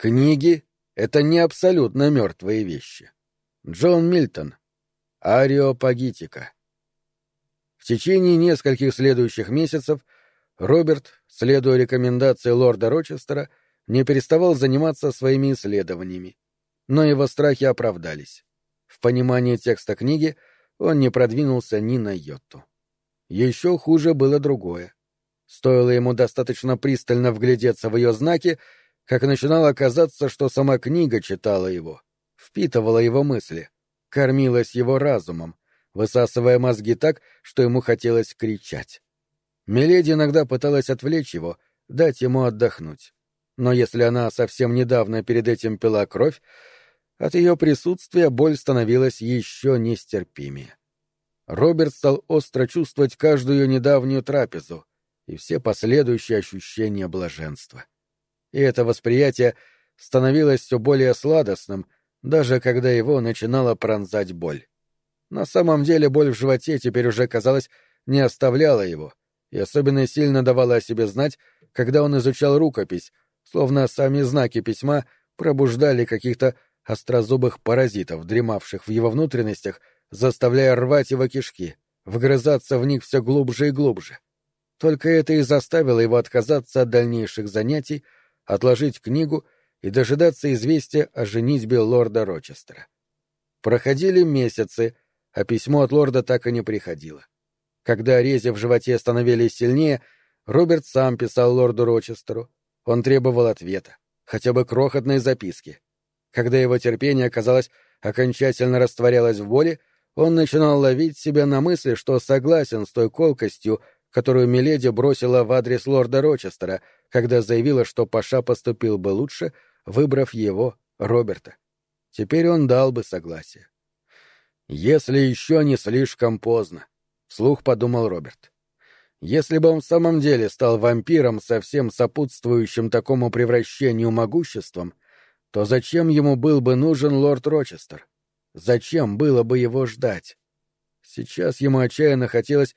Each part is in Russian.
Книги — это не абсолютно мертвые вещи. Джон Мильтон. Ариопагитика. В течение нескольких следующих месяцев Роберт, следуя рекомендации лорда Рочестера, не переставал заниматься своими исследованиями. Но его страхи оправдались. В понимании текста книги он не продвинулся ни на йоту. Еще хуже было другое. Стоило ему достаточно пристально вглядеться в ее знаки, как начинало казаться, что сама книга читала его, впитывала его мысли, кормилась его разумом, высасывая мозги так, что ему хотелось кричать. Миледи иногда пыталась отвлечь его, дать ему отдохнуть. Но если она совсем недавно перед этим пила кровь, от ее присутствия боль становилась еще нестерпимее. Роберт стал остро чувствовать каждую недавнюю трапезу и все последующие ощущения блаженства. И это восприятие становилось все более сладостным, даже когда его начинала пронзать боль. На самом деле боль в животе теперь уже, казалось, не оставляла его, и особенно сильно давала о себе знать, когда он изучал рукопись, словно сами знаки письма пробуждали каких-то острозубых паразитов, дремавших в его внутренностях, заставляя рвать его кишки, вгрызаться в них все глубже и глубже. Только это и заставило его отказаться от дальнейших занятий, отложить книгу и дожидаться известия о женитьбе лорда Рочестера. Проходили месяцы, а письмо от лорда так и не приходило. Когда рези в животе становились сильнее, Роберт сам писал лорду Рочестеру. Он требовал ответа, хотя бы крохотной записки. Когда его терпение, казалось, окончательно растворялось в боли, он начинал ловить себя на мысли, что согласен с той колкостью, которую Миледи бросила в адрес лорда Рочестера, когда заявила, что Паша поступил бы лучше, выбрав его, Роберта. Теперь он дал бы согласие. «Если еще не слишком поздно», — вслух подумал Роберт. «Если бы он в самом деле стал вампиром со всем сопутствующим такому превращению могуществом, то зачем ему был бы нужен лорд Рочестер? Зачем было бы его ждать? Сейчас ему отчаянно хотелось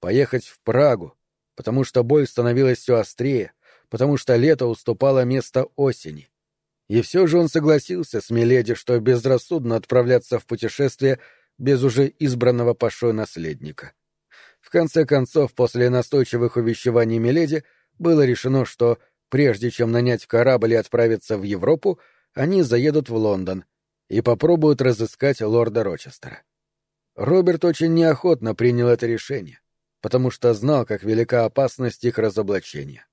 поехать в Прагу, потому что боль становилась все острее, потому что лето уступало место осени. И все же он согласился с Миледи, что безрассудно отправляться в путешествие без уже избранного пашой наследника. В конце концов, после настойчивых увещеваний Миледи, было решено, что, прежде чем нанять корабль и отправиться в Европу, они заедут в Лондон и попробуют разыскать лорда Рочестера. Роберт очень неохотно принял это решение, потому что знал, как велика опасность их разоблачения.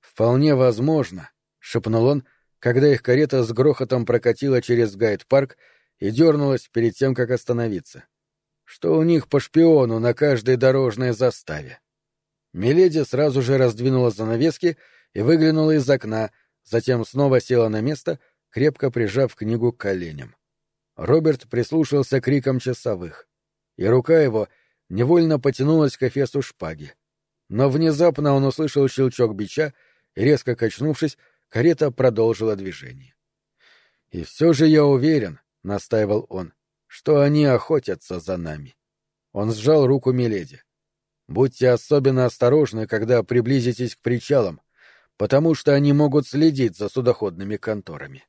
«Вполне возможно», — шепнул он, когда их карета с грохотом прокатила через гайд-парк и дернулась перед тем, как остановиться. Что у них по шпиону на каждой дорожной заставе? Миледи сразу же раздвинула занавески и выглянула из окна, затем снова села на место, крепко прижав книгу к коленям. Роберт прислушался к крикам часовых, и рука его невольно потянулась к эфесу шпаги. Но внезапно он услышал щелчок бича, и, резко качнувшись, карета продолжила движение. «И все же я уверен, — настаивал он, — что они охотятся за нами. Он сжал руку Миледи. «Будьте особенно осторожны, когда приблизитесь к причалам, потому что они могут следить за судоходными конторами».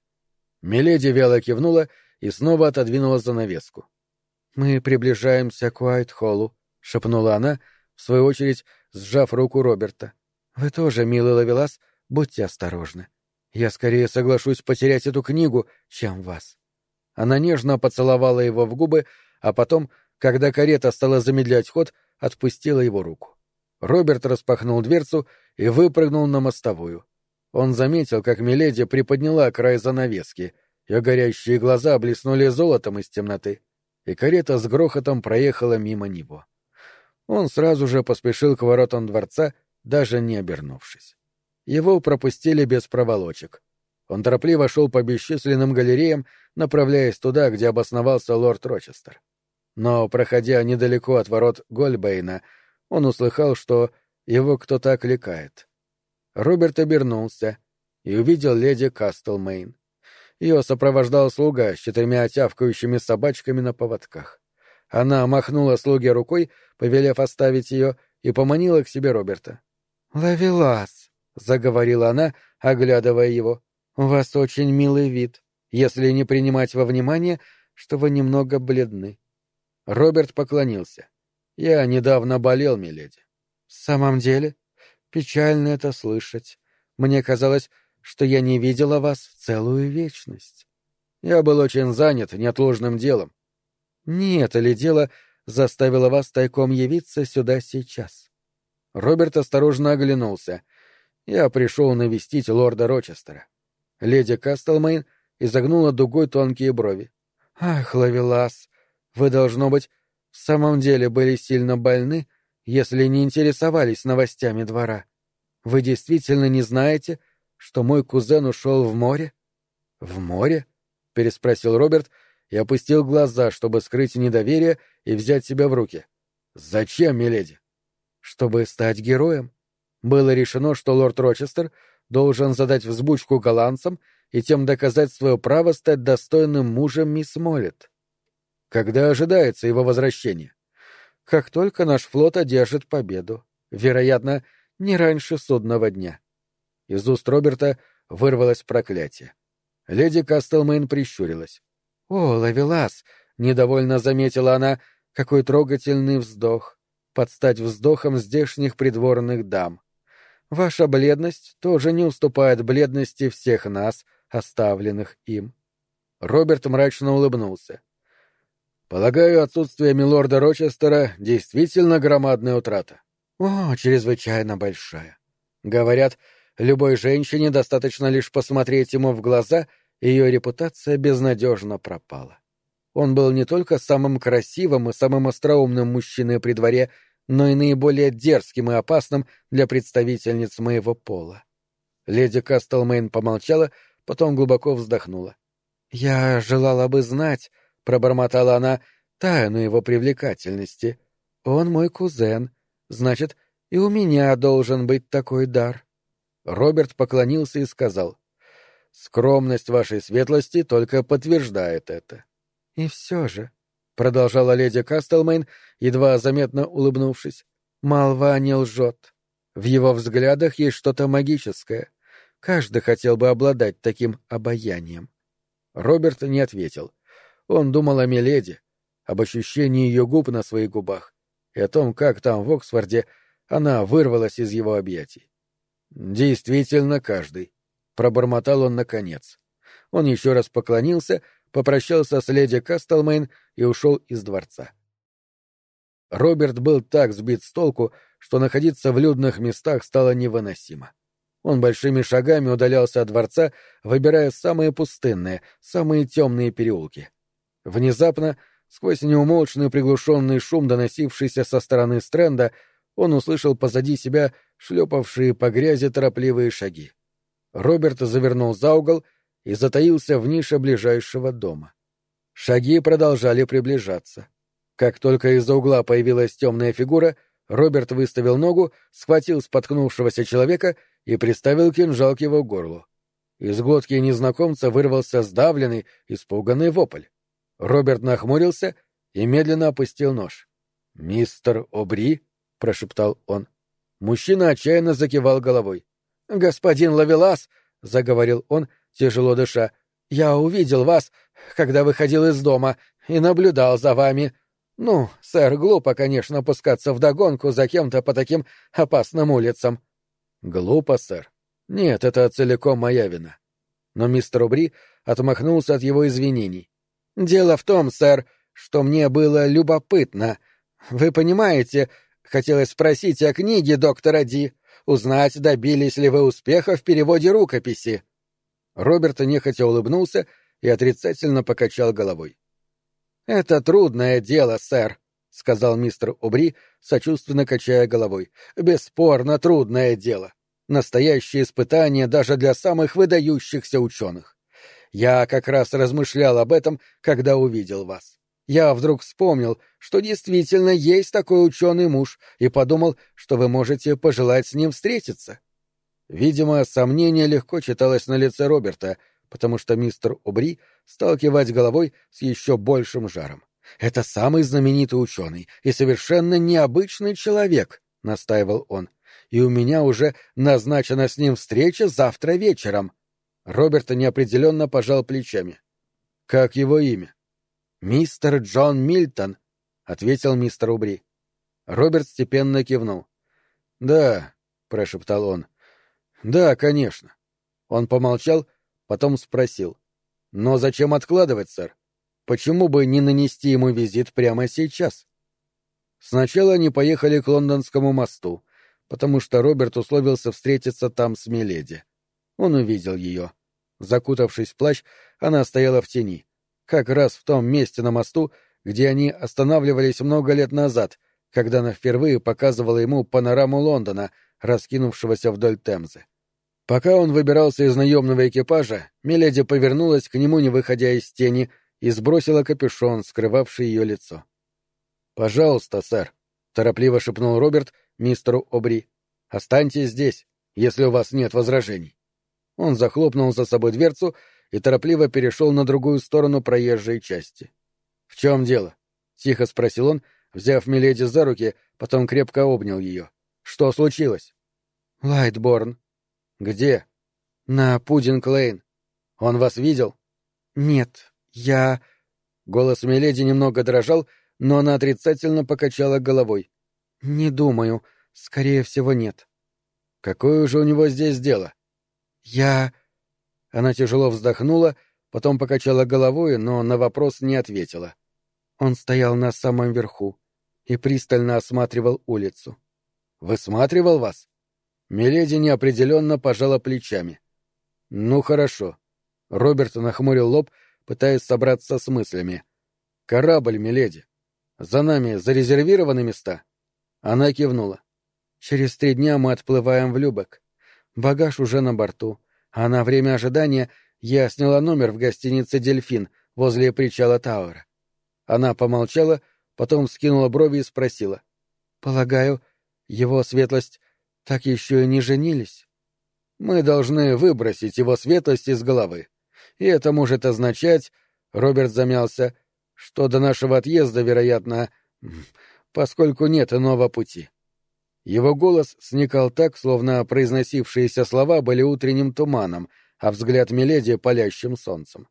Миледи вяло кивнула и снова отодвинула занавеску. «Мы приближаемся к Уайт-Холлу», — шепнула она, в свою очередь сжав руку Роберта. «Вы тоже, милый Лавелас, будьте осторожны. Я скорее соглашусь потерять эту книгу, чем вас». Она нежно поцеловала его в губы, а потом, когда карета стала замедлять ход, отпустила его руку. Роберт распахнул дверцу и выпрыгнул на мостовую. Он заметил, как Миледи приподняла край занавески, ее горящие глаза блеснули золотом из темноты, и карета с грохотом проехала мимо него. Он сразу же поспешил к воротам дворца, даже не обернувшись. Его пропустили без проволочек. Он торопливо шел по бесчисленным галереям, направляясь туда, где обосновался лорд Рочестер. Но, проходя недалеко от ворот Гольбейна, он услыхал, что его кто-то окликает. Роберт обернулся и увидел леди Кастлмейн. Ее сопровождал слуга с четырьмя тявкающими собачками на поводках. Она махнула слуге рукой, повелев оставить ее, и поманила к себе Роберта. «Лавелас!» — заговорила она, оглядывая его. У вас очень милый вид, если не принимать во внимание, что вы немного бледны. Роберт поклонился. Я недавно болел, миледи. В самом деле? Печально это слышать. Мне казалось, что я не видела вас целую вечность. Я был очень занят неотложным делом. Не это ли дело заставило вас тайком явиться сюда сейчас? Роберт осторожно оглянулся. Я пришел навестить лорда Рочестера. Леди Кастлмейн изогнула дугой тонкие брови. «Ах, Лавелас, вы, должно быть, в самом деле были сильно больны, если не интересовались новостями двора. Вы действительно не знаете, что мой кузен ушел в море?» «В море?» — переспросил Роберт и опустил глаза, чтобы скрыть недоверие и взять себя в руки. «Зачем, миледи?» «Чтобы стать героем. Было решено, что лорд Рочестер должен задать взбучку голландцам и тем доказать свое право стать достойным мужем мисс Моллет. Когда ожидается его возвращение? Как только наш флот одержит победу. Вероятно, не раньше судного дня. Из уст Роберта вырвалось проклятие. Леди Кастлмейн прищурилась. — О, Лавелас! — недовольно заметила она, — какой трогательный вздох, под стать вздохом здешних придворных дам. Ваша бледность тоже не уступает бледности всех нас, оставленных им. Роберт мрачно улыбнулся. Полагаю, отсутствие милорда Рочестера действительно громадная утрата. О, чрезвычайно большая. Говорят, любой женщине достаточно лишь посмотреть ему в глаза, и ее репутация безнадежно пропала. Он был не только самым красивым и самым остроумным мужчиной при дворе, но и наиболее дерзким и опасным для представительниц моего пола. Леди Кастлмейн помолчала, потом глубоко вздохнула. «Я желала бы знать», — пробормотала она, — «тайну его привлекательности. Он мой кузен. Значит, и у меня должен быть такой дар». Роберт поклонился и сказал, «Скромность вашей светлости только подтверждает это». «И все же», — продолжала леди Кастлмейн, едва заметно улыбнувшись. «Молва не лжет. В его взглядах есть что-то магическое. Каждый хотел бы обладать таким обаянием». Роберт не ответил. Он думал о Меледи, об ощущении ее губ на своих губах и о том, как там, в Оксфорде, она вырвалась из его объятий. «Действительно, каждый», — пробормотал он наконец. Он еще раз поклонился — попрощался с леди Кастлмейн и ушел из дворца. Роберт был так сбит с толку, что находиться в людных местах стало невыносимо. Он большими шагами удалялся от дворца, выбирая самые пустынные, самые темные переулки. Внезапно, сквозь неумолчный приглушенный шум, доносившийся со стороны стренда, он услышал позади себя шлепавшие по грязи торопливые шаги. Роберт завернул за угол и затаился в нише ближайшего дома. Шаги продолжали приближаться. Как только из-за угла появилась темная фигура, Роберт выставил ногу, схватил споткнувшегося человека и приставил кинжал к его горлу. Из глотки незнакомца вырвался сдавленный, испуганный вопль. Роберт нахмурился и медленно опустил нож. «Мистер Обри?» — прошептал он. Мужчина отчаянно закивал головой. «Господин Лавелас!» — заговорил он, тяжело дыша. «Я увидел вас, когда выходил из дома, и наблюдал за вами. Ну, сэр, глупо, конечно, опускаться вдогонку за кем-то по таким опасным улицам». «Глупо, сэр. Нет, это целиком моя вина». Но мистер Убри отмахнулся от его извинений. «Дело в том, сэр, что мне было любопытно. Вы понимаете, хотелось спросить о книге доктора Ди, узнать, добились ли вы успеха в переводе рукописи». Роберт нехотя улыбнулся и отрицательно покачал головой. «Это трудное дело, сэр», — сказал мистер Обри, сочувственно качая головой. «Бесспорно трудное дело. Настоящее испытание даже для самых выдающихся ученых. Я как раз размышлял об этом, когда увидел вас. Я вдруг вспомнил, что действительно есть такой ученый муж, и подумал, что вы можете пожелать с ним встретиться. Видимо, сомнение легко читалось на лице Роберта, потому что мистер Обри стал кивать головой с еще большим жаром. «Это самый знаменитый ученый и совершенно необычный человек», — настаивал он. «И у меня уже назначена с ним встреча завтра вечером». Роберт неопределенно пожал плечами. «Как его имя?» «Мистер Джон Мильтон», — ответил мистер Убри. Роберт степенно кивнул. «Да», — прошептал он. «Да, конечно». Он помолчал, потом спросил. «Но зачем откладывать, сэр? Почему бы не нанести ему визит прямо сейчас?» Сначала они поехали к Лондонскому мосту, потому что Роберт условился встретиться там с Миледи. Он увидел ее. Закутавшись в плащ, она стояла в тени. Как раз в том месте на мосту, где они останавливались много лет назад, когда она впервые показывала ему панораму Лондона, раскинувшегося вдоль Темзы. Пока он выбирался из наемного экипажа, Миледи повернулась к нему, не выходя из тени, и сбросила капюшон, скрывавший ее лицо. «Пожалуйста, сэр», — торопливо шепнул Роберт мистеру Обри, — «останьтесь здесь, если у вас нет возражений». Он захлопнул за собой дверцу и торопливо перешел на другую сторону проезжей части. «В чем дело?» — тихо спросил он, взяв Миледи за руки, потом крепко обнял ее. «Что случилось?» «Лайтборн». «Где?» «На Пудинг-Лейн». «Он вас видел?» «Нет, я...» Голос Миледи немного дрожал, но она отрицательно покачала головой. «Не думаю. Скорее всего, нет». «Какое же у него здесь дело?» «Я...» Она тяжело вздохнула, потом покачала головой, но на вопрос не ответила. Он стоял на самом верху и пристально осматривал улицу. «Высматривал вас?» Миледи неопределенно пожала плечами. «Ну, хорошо». Роберт нахмурил лоб, пытаясь собраться с мыслями. «Корабль, миледи. За нами зарезервированы места?» Она кивнула. «Через три дня мы отплываем в Любек. Багаж уже на борту, а на время ожидания я сняла номер в гостинице «Дельфин» возле причала Тауэра. Она помолчала, потом скинула брови и спросила. «Полагаю, его светлость так еще и не женились?» «Мы должны выбросить его светлость из головы. И это может означать...» Роберт замялся, что до нашего отъезда, вероятно, поскольку нет иного пути. Его голос сникал так, словно произносившиеся слова были утренним туманом, а взгляд Миледи — палящим солнцем.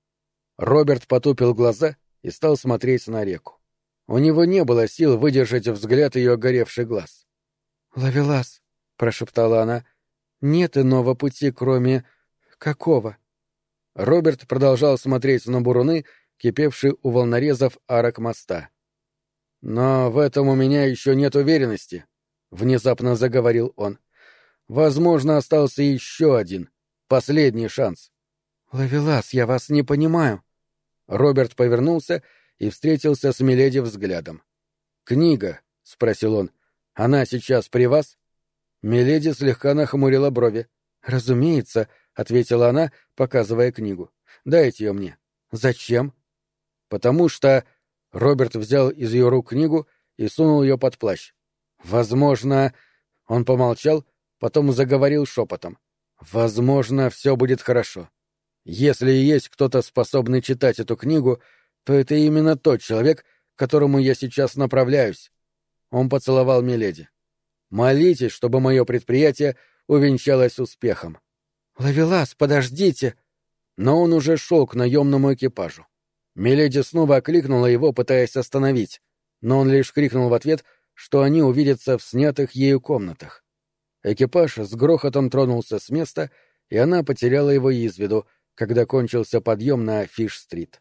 Роберт потупил глаза и стал смотреть на реку. У него не было сил выдержать взгляд ее горевший глаз. «Лавелас», — прошептала она, — «нет иного пути, кроме... какого?» Роберт продолжал смотреть на буруны, кипевшие у волнорезов арок моста. «Но в этом у меня еще нет уверенности», внезапно заговорил он. Возможно, остался еще один, последний шанс. Лавелас, я вас не понимаю. Роберт повернулся и встретился с Миледи взглядом. Книга, спросил он. Она сейчас при вас? Миледи слегка нахмурила брови. Разумеется, ответила она, показывая книгу. Дайте ее мне. Зачем? Потому что Роберт взял из ее рук книгу и сунул ее под плащ. Возможно, он помолчал, потом заговорил шепотом. Возможно, все будет хорошо. Если есть кто-то способный читать эту книгу, то это именно тот человек, к которому я сейчас направляюсь. Он поцеловал Миледи. Молитесь, чтобы мое предприятие увенчалось успехом. Лавелас, подождите! Но он уже шел к наемному экипажу. Миледи снова окликнула его, пытаясь остановить, но он лишь крикнул в ответ — что они увидятся в снятых ею комнатах. Экипаж с грохотом тронулся с места, и она потеряла его из виду, когда кончился подъем на Фиш-стрит.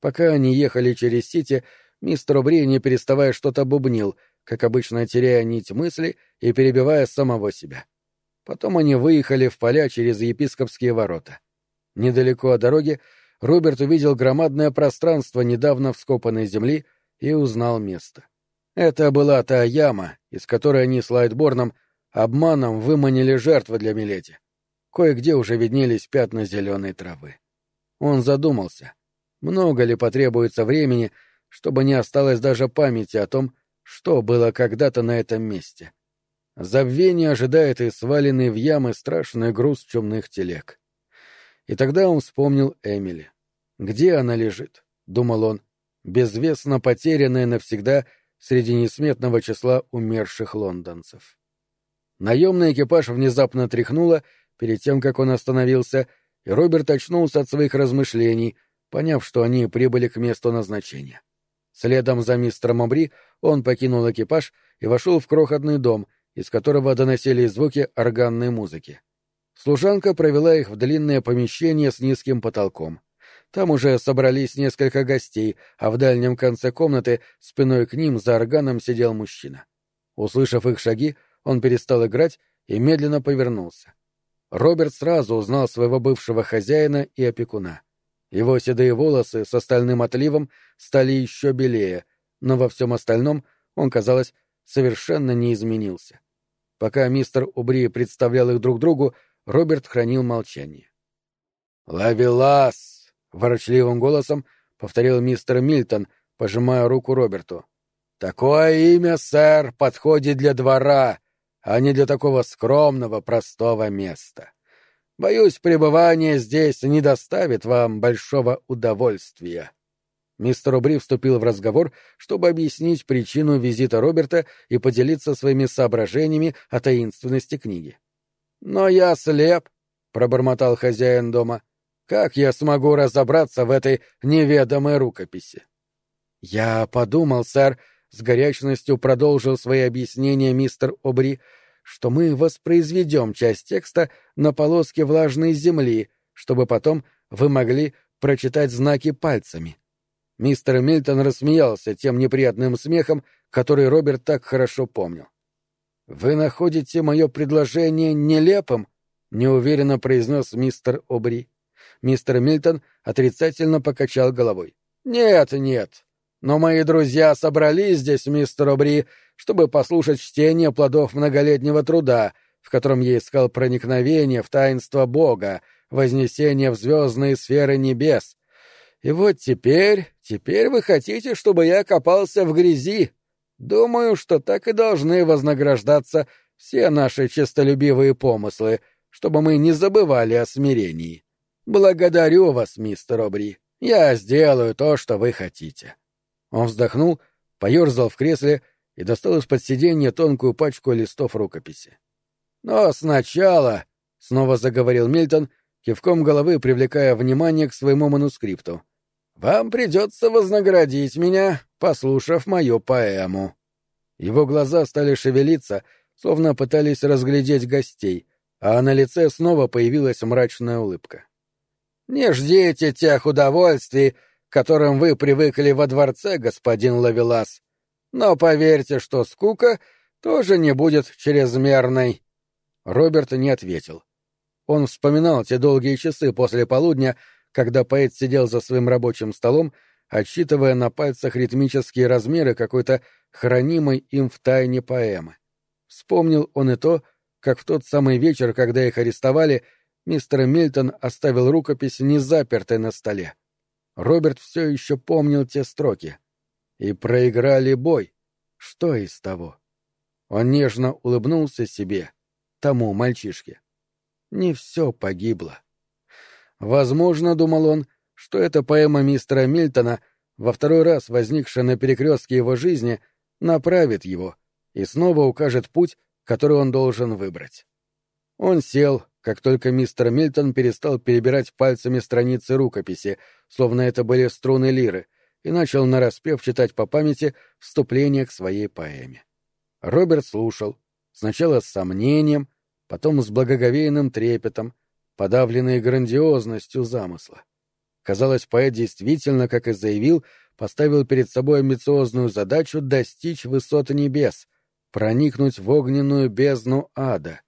Пока они ехали через Сити, мистер Обри, не переставая что-то бубнил, как обычно теряя нить мысли и перебивая самого себя. Потом они выехали в поля через епископские ворота. Недалеко от дороги Роберт увидел громадное пространство недавно вскопанной земли и узнал место. Это была та яма, из которой они с Лайтборном обманом выманили жертвы для Милети. Кое-где уже виднелись пятна зеленой травы. Он задумался, много ли потребуется времени, чтобы не осталось даже памяти о том, что было когда-то на этом месте. Забвение ожидает и сваленный в ямы страшный груз чумных телег. И тогда он вспомнил Эмили. Где она лежит? — думал он, безвестно потерянная навсегда — среди несметного числа умерших лондонцев. Наемный экипаж внезапно тряхнуло, перед тем, как он остановился, и Роберт очнулся от своих размышлений, поняв, что они прибыли к месту назначения. Следом за мистером Обри он покинул экипаж и вошел в крохотный дом, из которого доносились звуки органной музыки. Служанка провела их в длинное помещение с низким потолком. Там уже собрались несколько гостей, а в дальнем конце комнаты спиной к ним за органом сидел мужчина. Услышав их шаги, он перестал играть и медленно повернулся. Роберт сразу узнал своего бывшего хозяина и опекуна. Его седые волосы с остальным отливом стали еще белее, но во всем остальном он, казалось, совершенно не изменился. Пока мистер Убри представлял их друг другу, Роберт хранил молчание. «Лавелас!» — ворочливым голосом повторил мистер Мильтон, пожимая руку Роберту. «Такое имя, сэр, подходит для двора, а не для такого скромного, простого места. Боюсь, пребывание здесь не доставит вам большого удовольствия». Мистер Убри вступил в разговор, чтобы объяснить причину визита Роберта и поделиться своими соображениями о таинственности книги. «Но я слеп», — пробормотал хозяин дома. «Как я смогу разобраться в этой неведомой рукописи?» «Я подумал, сэр», — с горячностью продолжил свои объяснения мистер Обри, «что мы воспроизведем часть текста на полоске влажной земли, чтобы потом вы могли прочитать знаки пальцами». Мистер Мильтон рассмеялся тем неприятным смехом, который Роберт так хорошо помнил. «Вы находите мое предложение нелепым?» — неуверенно произнес мистер Обри. Мистер Мильтон отрицательно покачал головой. «Нет, нет. Но мои друзья собрались здесь, мистер Обри, чтобы послушать чтение плодов многолетнего труда, в котором я искал проникновение в таинство Бога, вознесение в звездные сферы небес, и вот теперь, теперь вы хотите, чтобы я копался в грязи. Думаю, что так и должны вознаграждаться все наши честолюбивые помыслы, чтобы мы не забывали о смирении. Благодарю вас, мистер Обри. Я сделаю то, что вы хотите. Он вздохнул, поерзал в кресле и достал из-под сиденья тонкую пачку листов рукописи. Но сначала, — снова заговорил Мильтон, кивком головы привлекая внимание к своему манускрипту, — вам придется вознаградить меня, послушав мою поэму. Его глаза стали шевелиться, словно пытались разглядеть гостей, а на лице снова появилась мрачная улыбка. «Не ждите тех удовольствий, к которым вы привыкли во дворце, господин Лавелас. Но поверьте, что скука тоже не будет чрезмерной». Роберт не ответил. Он вспоминал те долгие часы после полудня, когда поэт сидел за своим рабочим столом, отсчитывая на пальцах ритмические размеры какой-то хранимой им в тайне поэмы. Вспомнил он и то, как в тот самый вечер, когда их арестовали, мистер Мильтон оставил рукопись незапертой на столе. Роберт все еще помнил те строки. «И проиграли бой. Что из того?» Он нежно улыбнулся себе, тому мальчишке. Не все погибло. Возможно, думал он, что эта поэма мистера Мильтона, во второй раз возникшая на перекрестке его жизни, направит его и снова укажет путь, который он должен выбрать. Он сел, как только мистер Мильтон перестал перебирать пальцами страницы рукописи, словно это были струны лиры, и начал нараспев читать по памяти вступление к своей поэме. Роберт слушал, сначала с сомнением, потом с благоговейным трепетом, подавленные грандиозностью замысла. Казалось, поэт действительно, как и заявил, поставил перед собой амбициозную задачу достичь высот небес, проникнуть в огненную бездну ада.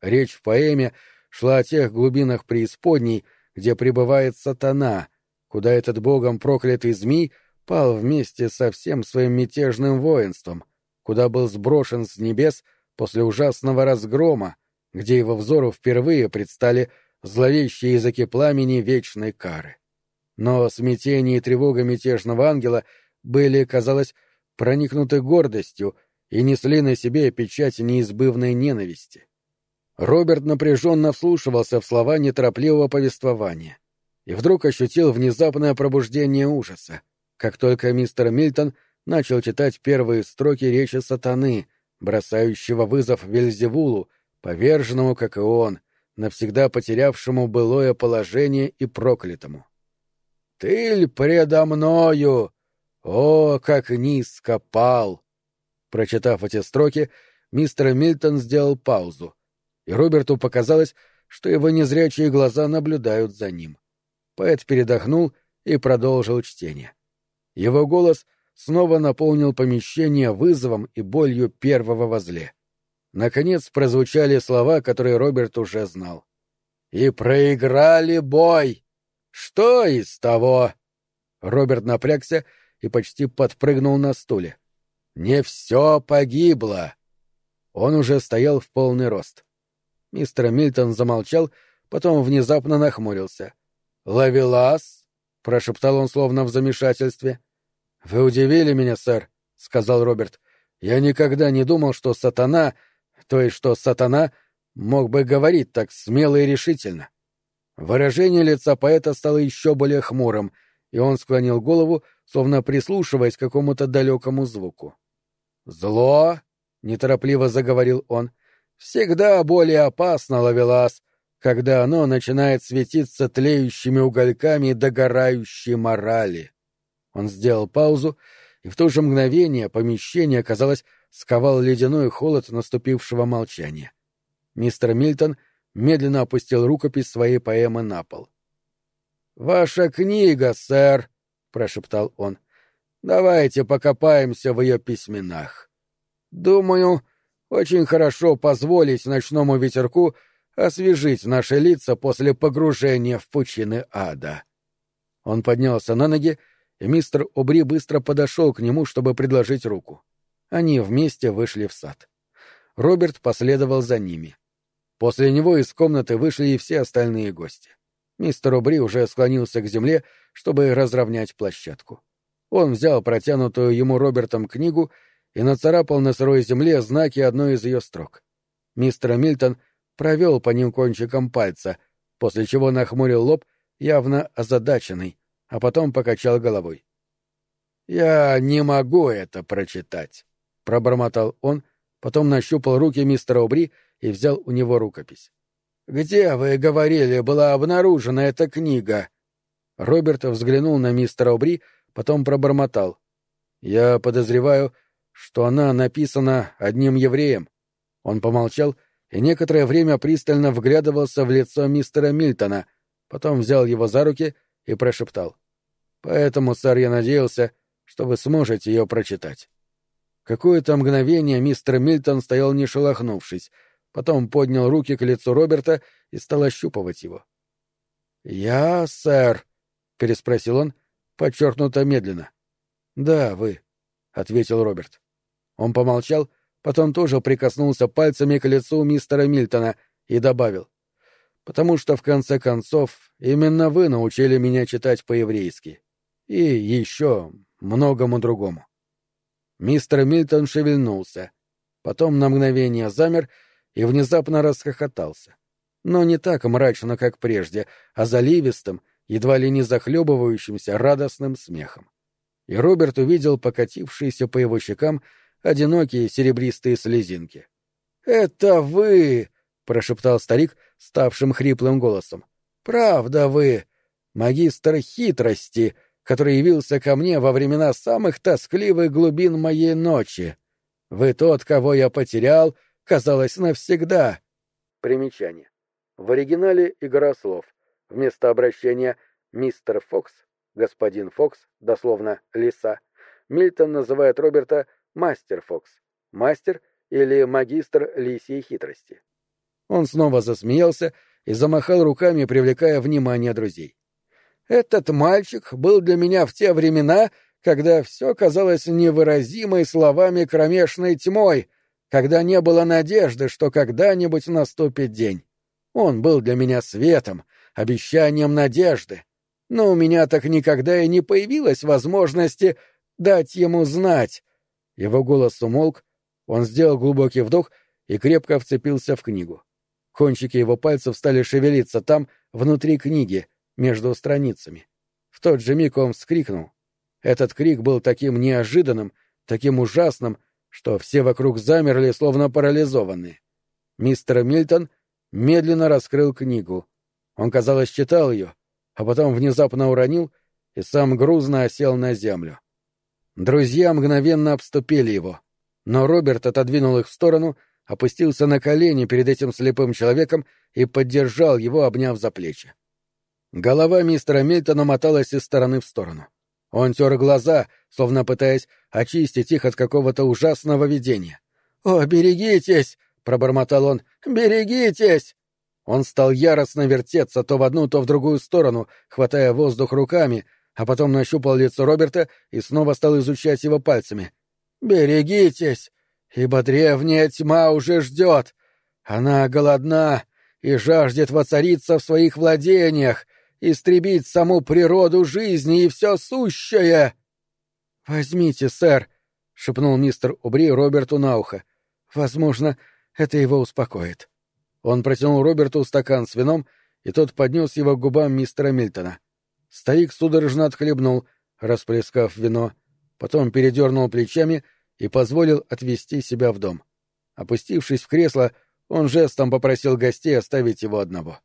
Речь в поэме шла о тех глубинах преисподней, где пребывает сатана, куда этот богом проклятый змей пал вместе со всем своим мятежным воинством, куда был сброшен с небес после ужасного разгрома, где его взору впервые предстали зловещие языки пламени вечной кары. Но смятение и тревога мятежного ангела были, казалось, проникнуты гордостью и несли на себе печать неизбывной ненависти. Роберт напряженно вслушивался в слова неторопливого повествования и вдруг ощутил внезапное пробуждение ужаса, как только мистер Мильтон начал читать первые строки речи сатаны, бросающего вызов Вельзевулу, поверженному, как и он, навсегда потерявшему былое положение и проклятому. «Ты ль предо мною? О, как низко пал!» Прочитав эти строки, мистер Мильтон сделал паузу, и Роберту показалось, что его незрячие глаза наблюдают за ним. Поэт передохнул и продолжил чтение. Его голос снова наполнил помещение вызовом и болью первого возле. Наконец прозвучали слова, которые Роберт уже знал. «И проиграли бой! Что из того?» Роберт напрягся и почти подпрыгнул на стуле. «Не все погибло!» Он уже стоял в полный рост. Мистер Мильтон замолчал, потом внезапно нахмурился. «Лавелас?» — прошептал он словно в замешательстве. «Вы удивили меня, сэр», — сказал Роберт. «Я никогда не думал, что сатана, то есть что сатана, мог бы говорить так смело и решительно». Выражение лица поэта стало еще более хмурым, и он склонил голову, словно прислушиваясь к какому-то далекому звуку. «Зло», — неторопливо заговорил он, — «всегда более опасно, Лавелас, когда оно начинает светиться тлеющими угольками догорающей морали». Он сделал паузу, и в то же мгновение помещение, казалось, сковал ледяной холод наступившего молчания. Мистер Мильтон медленно опустил рукопись своей поэмы на пол. «Ваша книга, сэр!» — прошептал он. «Давайте покопаемся в ее письменах. Думаю, очень хорошо позволить ночному ветерку освежить наши лица после погружения в пучины ада». Он поднялся на ноги, и мистер Обри быстро подошел к нему, чтобы предложить руку. Они вместе вышли в сад. Роберт последовал за ними. После него из комнаты вышли и все остальные гости. Мистер Обри уже склонился к земле, чтобы разровнять площадку. Он взял протянутую ему Робертом книгу и нацарапал на сырой земле знаки одной из ее строк. Мистер Мильтон провел по ним кончиком пальца, после чего нахмурил лоб, явно озадаченный, а потом покачал головой. «Я не могу это прочитать», — пробормотал он, потом нащупал руки мистера Обри и взял у него рукопись. «Где, вы говорили, была обнаружена эта книга?» Роберт взглянул на мистера Обри, потом пробормотал. «Я подозреваю, что она написана одним евреем». Он помолчал и некоторое время пристально вглядывался в лицо мистера Мильтона, потом взял его за руки и прошептал. «Поэтому, сэр, я надеялся, что вы сможете ее прочитать». Какое-то мгновение мистер Мильтон стоял не шелохнувшись, потом поднял руки к лицу Роберта и стал ощупывать его. «Я, сэр?» — переспросил он, подчеркнуто медленно. «Да, вы», — ответил Роберт. Он помолчал, потом тоже прикоснулся пальцами к лицу мистера Мильтона и добавил. «Потому что, в конце концов, именно вы научили меня читать по-еврейски. И еще многому другому». Мистер Мильтон шевельнулся, потом на мгновение замер и внезапно расхохотался. Но не так мрачно, как прежде, а заливистым, едва ли не захлебывающимся радостным смехом. И Роберт увидел покатившиеся по его щекам одинокие серебристые слезинки. «Это вы!» — прошептал старик ставшим хриплым голосом. «Правда вы! Магистр хитрости, который явился ко мне во времена самых тоскливых глубин моей ночи. Вы тот, кого я потерял, — казалось, навсегда. Примечание. В оригинале игра слов. Вместо обращения «мистер Фокс», «господин Фокс», дословно «лиса», Мильтон называет Роберта «мастер Фокс», «мастер» или «магистр лисьей хитрости». Он снова засмеялся и замахал руками, привлекая внимание друзей. «Этот мальчик был для меня в те времена, когда все казалось невыразимой словами кромешной тьмой, когда не было надежды, что когда-нибудь наступит день. Он был для меня светом, обещанием надежды. Но у меня так никогда и не появилось возможности дать ему знать. Его голос умолк, он сделал глубокий вдох и крепко вцепился в книгу. Кончики его пальцев стали шевелиться там, внутри книги, между страницами. В тот же миг он вскрикнул. Этот крик был таким неожиданным, таким ужасным, что все вокруг замерли, словно парализованные. Мистер Мильтон медленно раскрыл книгу. Он, казалось, читал ее, а потом внезапно уронил и сам грузно осел на землю. Друзья мгновенно обступили его, но Роберт отодвинул их в сторону, опустился на колени перед этим слепым человеком и поддержал его, обняв за плечи. Голова мистера Мильтона моталась из стороны в сторону. Он тер глаза, словно пытаясь очистить их от какого-то ужасного видения. «О, берегитесь!» — пробормотал он. «Берегитесь!» Он стал яростно вертеться то в одну, то в другую сторону, хватая воздух руками, а потом нащупал лицо Роберта и снова стал изучать его пальцами. «Берегитесь, ибо древняя тьма уже ждет. Она голодна и жаждет воцариться в своих владениях, истребить саму природу жизни и все сущее. — Возьмите, сэр, — шепнул мистер Убри Роберту на ухо. — Возможно, это его успокоит. Он протянул Роберту стакан с вином, и тот поднес его к губам мистера Мильтона. Старик судорожно отхлебнул, расплескав вино, потом передернул плечами и позволил отвезти себя в дом. Опустившись в кресло, он жестом попросил гостей оставить его одного.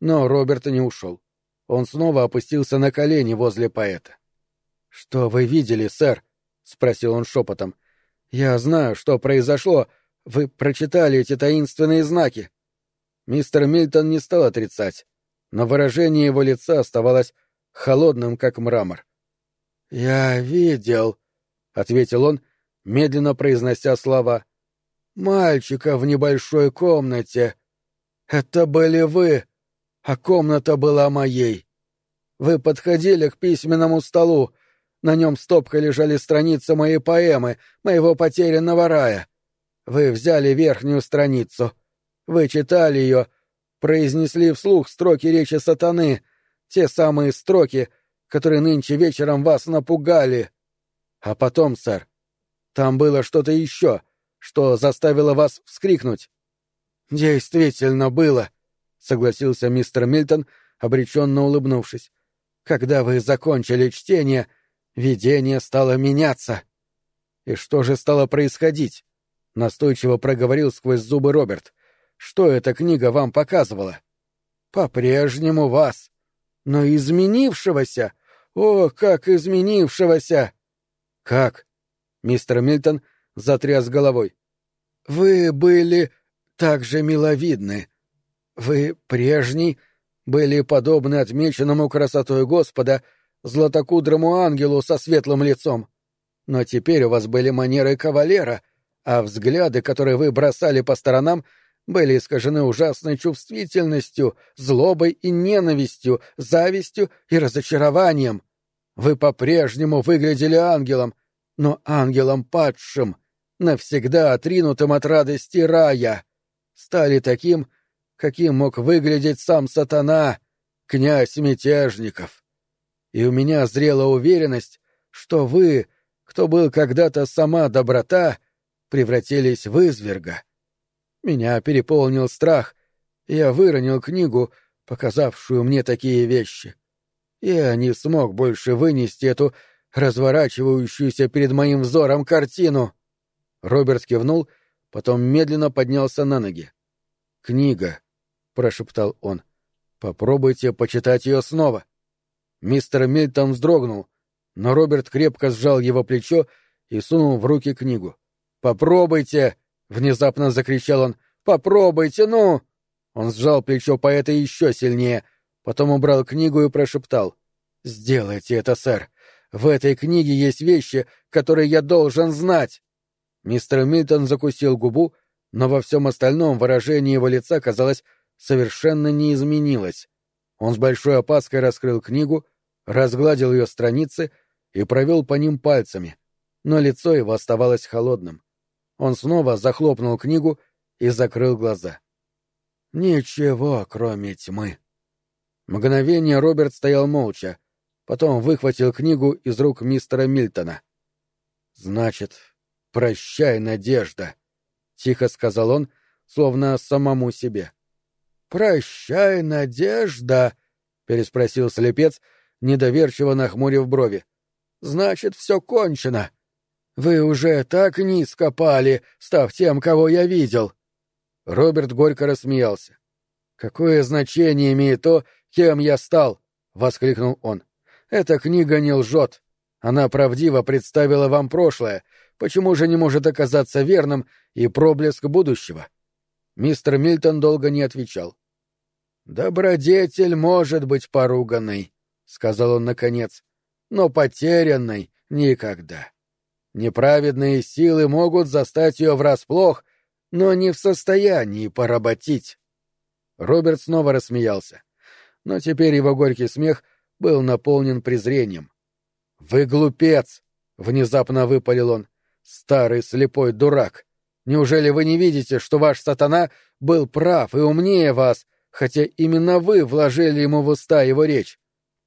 Но Роберт не ушел. Он снова опустился на колени возле поэта. — Что вы видели, сэр? — спросил он шепотом. — Я знаю, что произошло. Вы прочитали эти таинственные знаки. Мистер Мильтон не стал отрицать, но выражение его лица оставалось холодным, как мрамор. — Я видел, — ответил он, медленно произнося слова. — Мальчика в небольшой комнате. Это были вы а комната была моей. Вы подходили к письменному столу. На нем стопкой лежали страницы моей поэмы, моего потерянного рая. Вы взяли верхнюю страницу. Вы читали ее, произнесли вслух строки речи сатаны, те самые строки, которые нынче вечером вас напугали. А потом, сэр, там было что-то еще, что заставило вас вскрикнуть. Действительно было, — согласился мистер Мильтон, обреченно улыбнувшись. «Когда вы закончили чтение, видение стало меняться». «И что же стало происходить?» — настойчиво проговорил сквозь зубы Роберт. «Что эта книга вам показывала?» «По-прежнему вас. Но изменившегося! О, как изменившегося!» «Как?» — мистер Мильтон затряс головой. «Вы были так же миловидны, вы прежний были подобны отмеченному красотой Господа златокудрому ангелу со светлым лицом. Но теперь у вас были манеры кавалера, а взгляды, которые вы бросали по сторонам, были искажены ужасной чувствительностью, злобой и ненавистью, завистью и разочарованием. Вы по-прежнему выглядели ангелом, но ангелом падшим, навсегда отринутым от радости рая. Стали таким, каким мог выглядеть сам сатана, князь мятежников. И у меня зрела уверенность, что вы, кто был когда-то сама доброта, превратились в изверга. Меня переполнил страх, я выронил книгу, показавшую мне такие вещи. Я не смог больше вынести эту разворачивающуюся перед моим взором картину. Роберт кивнул, потом медленно поднялся на ноги. Книга прошептал он. Попробуйте почитать ее снова. Мистер Мильтон вздрогнул, но Роберт крепко сжал его плечо и сунул в руки книгу. Попробуйте! Внезапно закричал он. Попробуйте, ну! Он сжал плечо поэта еще сильнее, потом убрал книгу и прошептал. «Сделайте это, сэр. В этой книге есть вещи, которые я должен знать». Мистер Мильтон закусил губу, но во всем остальном выражение его лица казалось совершенно не изменилось. Он с большой опаской раскрыл книгу, разгладил ее страницы и провел по ним пальцами, но лицо его оставалось холодным. Он снова захлопнул книгу и закрыл глаза. Ничего, кроме тьмы. Мгновение Роберт стоял молча, потом выхватил книгу из рук мистера Мильтона. «Значит, прощай, надежда», — тихо сказал он, словно самому себе. «Прощай, надежда!» — переспросил слепец, недоверчиво нахмурив брови. «Значит, все кончено. Вы уже так низко пали, став тем, кого я видел». Роберт горько рассмеялся. «Какое значение имеет то, кем я стал?» — воскликнул он. «Эта книга не лжет. Она правдиво представила вам прошлое. Почему же не может оказаться верным и проблеск будущего?» Мистер Мильтон долго не отвечал. «Добродетель может быть поруганной», — сказал он наконец, — «но потерянной никогда. Неправедные силы могут застать ее врасплох, но не в состоянии поработить». Роберт снова рассмеялся, но теперь его горький смех был наполнен презрением. «Вы глупец!» — внезапно выпалил он. «Старый слепой дурак! Неужели вы не видите, что ваш сатана был прав и умнее вас, хотя именно вы вложили ему в уста его речь?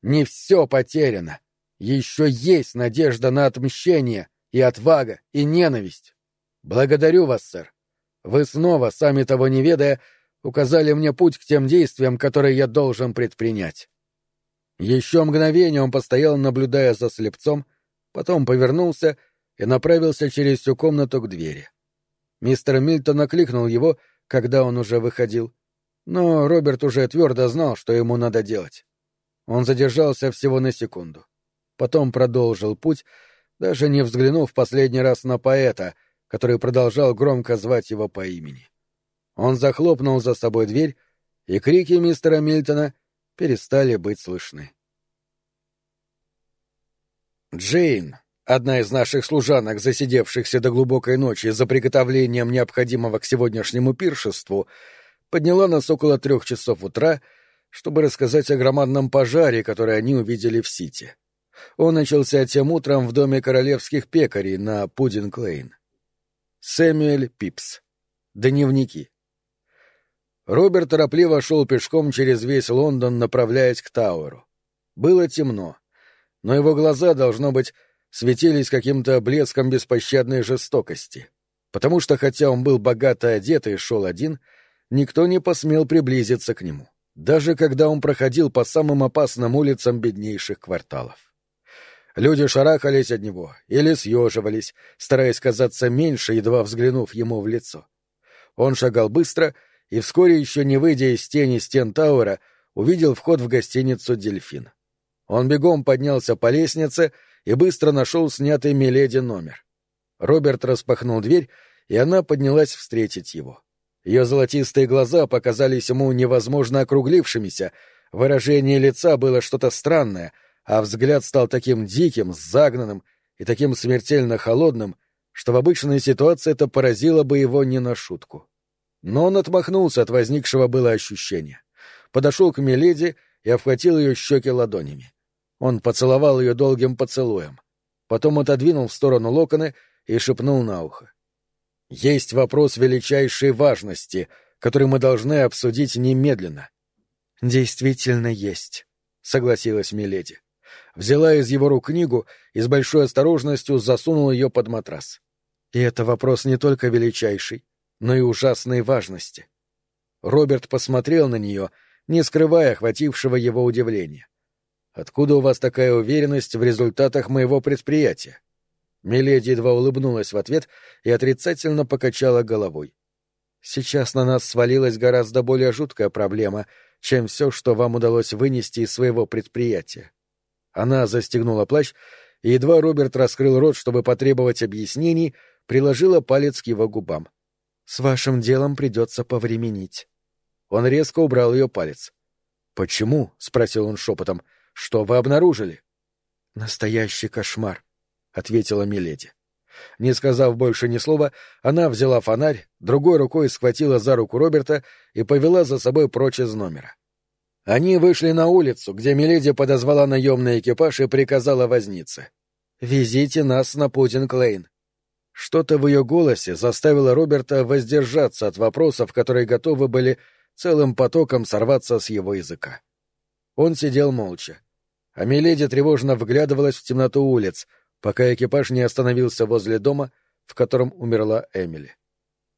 Не все потеряно. Еще есть надежда на отмщение, и отвага, и ненависть. Благодарю вас, сэр. Вы снова, сами того не ведая, указали мне путь к тем действиям, которые я должен предпринять. Еще мгновение он постоял, наблюдая за слепцом, потом повернулся и направился через всю комнату к двери. Мистер Мильтон окликнул его, когда он уже выходил. Но Роберт уже твердо знал, что ему надо делать. Он задержался всего на секунду. Потом продолжил путь, даже не взглянув последний раз на поэта, который продолжал громко звать его по имени. Он захлопнул за собой дверь, и крики мистера Мильтона перестали быть слышны. Джейн, Одна из наших служанок, засидевшихся до глубокой ночи за приготовлением необходимого к сегодняшнему пиршеству, подняла нас около трех часов утра, чтобы рассказать о громадном пожаре, который они увидели в Сити. Он начался тем утром в доме королевских пекарей на Пудинг-Лейн. Сэмюэль Пипс. Дневники. Роберт торопливо шел пешком через весь Лондон, направляясь к Тауэру. Было темно, но его глаза, должно быть, светились каким-то блеском беспощадной жестокости, потому что, хотя он был богато одет и шел один, никто не посмел приблизиться к нему, даже когда он проходил по самым опасным улицам беднейших кварталов. Люди шарахались от него или съеживались, стараясь казаться меньше, едва взглянув ему в лицо. Он шагал быстро и, вскоре еще не выйдя из тени стен Тауэра, увидел вход в гостиницу «Дельфин». Он бегом поднялся по лестнице и быстро нашел снятый Миледи номер. Роберт распахнул дверь, и она поднялась встретить его. Ее золотистые глаза показались ему невозможно округлившимися, выражение лица было что-то странное, а взгляд стал таким диким, загнанным и таким смертельно холодным, что в обычной ситуации это поразило бы его не на шутку. Но он отмахнулся от возникшего было ощущения. Подошел к Миледи и обхватил ее щеки ладонями. Он поцеловал ее долгим поцелуем. Потом отодвинул в сторону локоны и шепнул на ухо. «Есть вопрос величайшей важности, который мы должны обсудить немедленно». «Действительно есть», — согласилась Миледи. Взяла из его рук книгу и с большой осторожностью засунула ее под матрас. И это вопрос не только величайший, но и ужасной важности. Роберт посмотрел на нее, не скрывая охватившего его удивления. Откуда у вас такая уверенность в результатах моего предприятия? Миледи едва улыбнулась в ответ и отрицательно покачала головой. Сейчас на нас свалилась гораздо более жуткая проблема, чем все, что вам удалось вынести из своего предприятия. Она застегнула плащ, и едва Роберт раскрыл рот, чтобы потребовать объяснений, приложила палец к его губам. «С вашим делом придется повременить». Он резко убрал ее палец. «Почему?» — спросил он шепотом. — что вы обнаружили? Настоящий кошмар, ответила Миледи. Не сказав больше ни слова, она взяла фонарь, другой рукой схватила за руку Роберта и повела за собой прочь из номера. Они вышли на улицу, где Миледи подозвала наемный экипаж и приказала вознице. «Везите нас на Путинг-Лейн». Что-то в ее голосе заставило Роберта воздержаться от вопросов, которые готовы были целым потоком сорваться с его языка. Он сидел молча. А Миледи тревожно вглядывалась в темноту улиц, пока экипаж не остановился возле дома, в котором умерла Эмили.